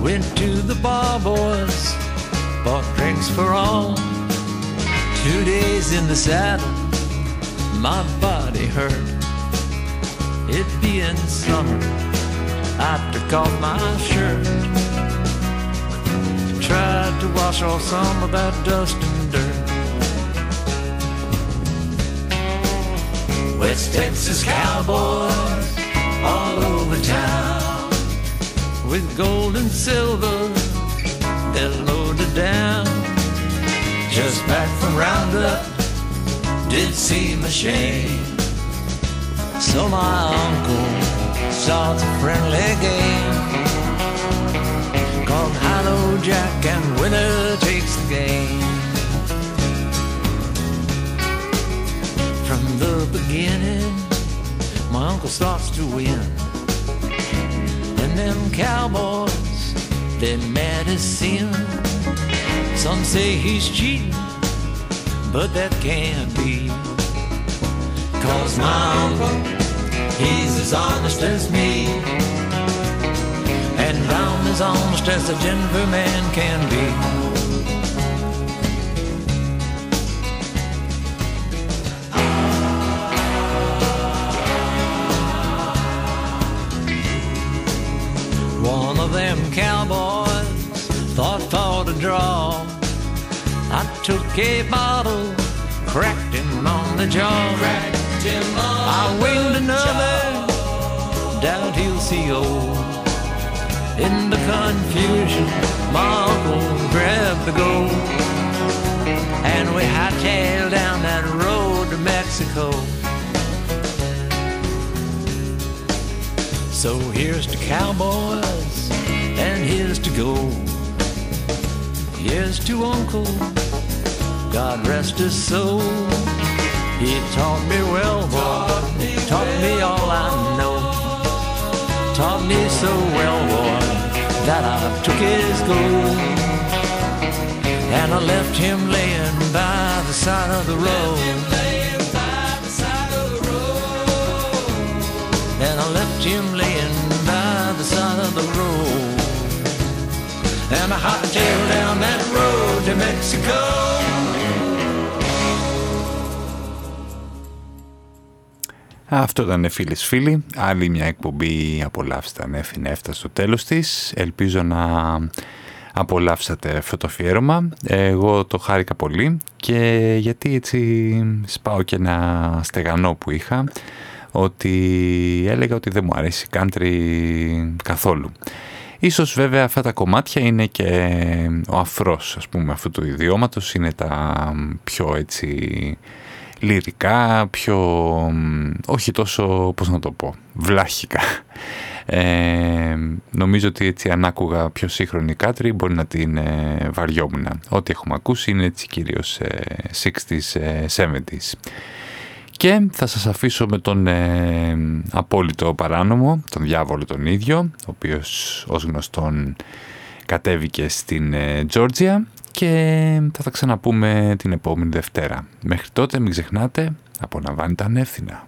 Went to the bar, boys, bought drinks for all. Two days in the saddle, my body hurt. It being summer, I took off my shirt. Tried to wash off some of that dust and dirt. West Texas cowboys all over town with gold and silver they're loaded down. just back from roundup did seem a shame. So my uncle starts a friendly game called Hello Jack and winner takes the game. From the beginning, my uncle starts to win. And them cowboys, they mad as sin. Some say he's cheating, but that can't be. Cause my uncle, he's as honest as me. And I'm as honest as a Denver man can be. One of them cowboys Took a bottle, cracked him on the jaw. cracked him I winged another down he'll see old. In the confusion, my uncle grabbed the gold. And we hightailed down that road to Mexico. So here's to cowboys, and here's to gold. Here's to Uncle, God rest his soul. He taught me well, boy, taught me all I know. Taught me so well, boy, that I took his gold. And I left him laying by the side of the road. And I left him laying by the side of the road. And I hightailed down that road to Mexico. Αυτό ήταν φίλες φίλοι. Άλλη μια εκπομπή απολαύστα ανέφη έφτασε στο τέλος της. Ελπίζω να απολαύσατε αυτό το αφιέρωμα. Εγώ το χάρηκα πολύ και γιατί έτσι σπάω και ένα στεγανό που είχα ότι έλεγα ότι δεν μου αρέσει country καθόλου. Ίσως βέβαια αυτά τα κομμάτια είναι και ο αφρός ας πούμε αυτού του ιδιώματος είναι τα πιο έτσι λυρικά, πιο όχι τόσο πώς να το πω, βλάχικα. Ε, νομίζω ότι έτσι αν άκουγα πιο σύγχρονη κάτρι μπορεί να την ε, βαριόμουν. Ό,τι έχουμε ακούσει είναι έτσι κυρίως ε, 60s, ε, 70s. Και θα σας αφήσω με τον ε, απόλυτο παράνομο, τον διάβολο τον ίδιο, ο οποίος ως γνωστόν κατέβηκε στην Τζόρτζια και θα τα ξαναπούμε την επόμενη Δευτέρα. Μέχρι τότε μην ξεχνάτε, απολαμβάνετε ανεύθυνα.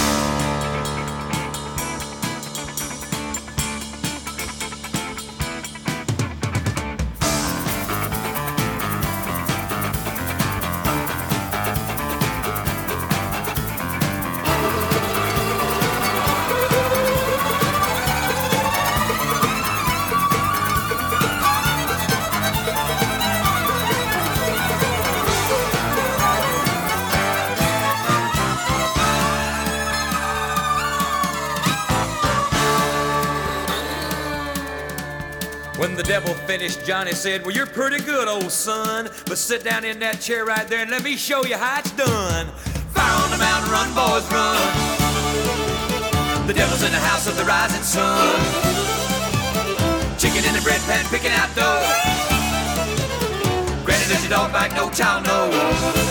Finished, Johnny said, Well, you're pretty good, old son. But sit down in that chair right there and let me show you how it's done. Fire on the mountain, run, boys, run. The devil's in the house of the rising sun. Chicken in the bread pan, picking out dough. Granny, does your dog bite? No child knows.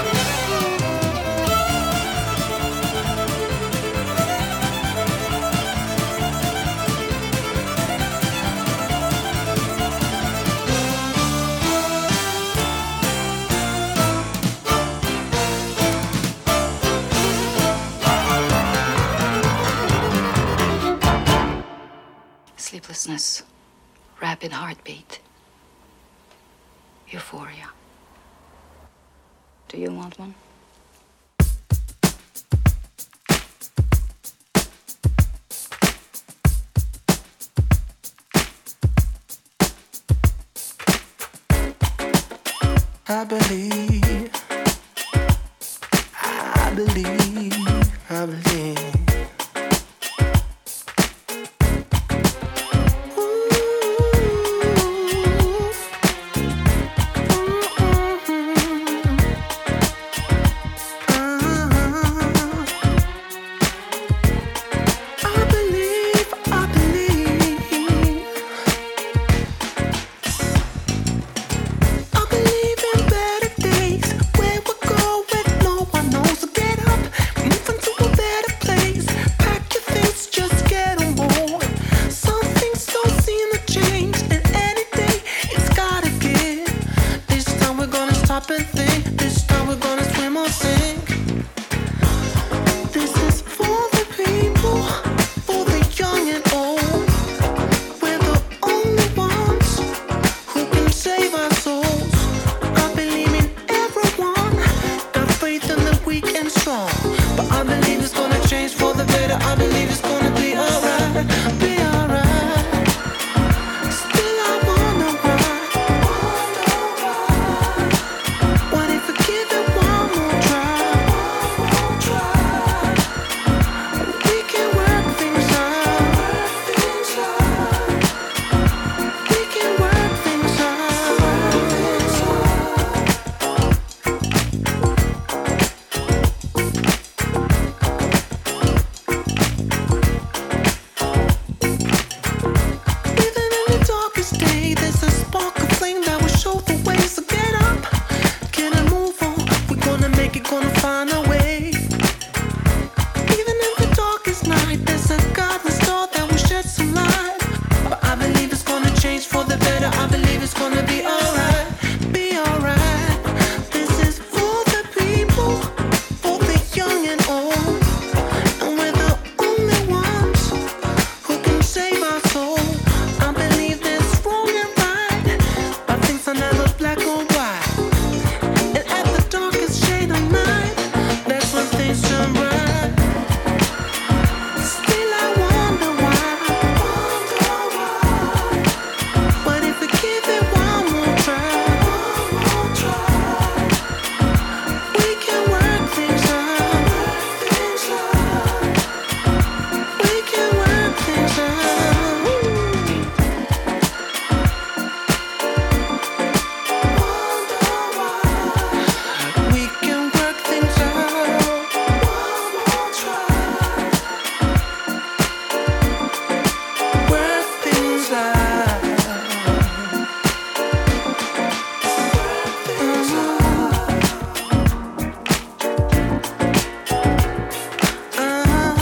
Rapid heartbeat, euphoria. Do you want one? I believe, I believe, I believe.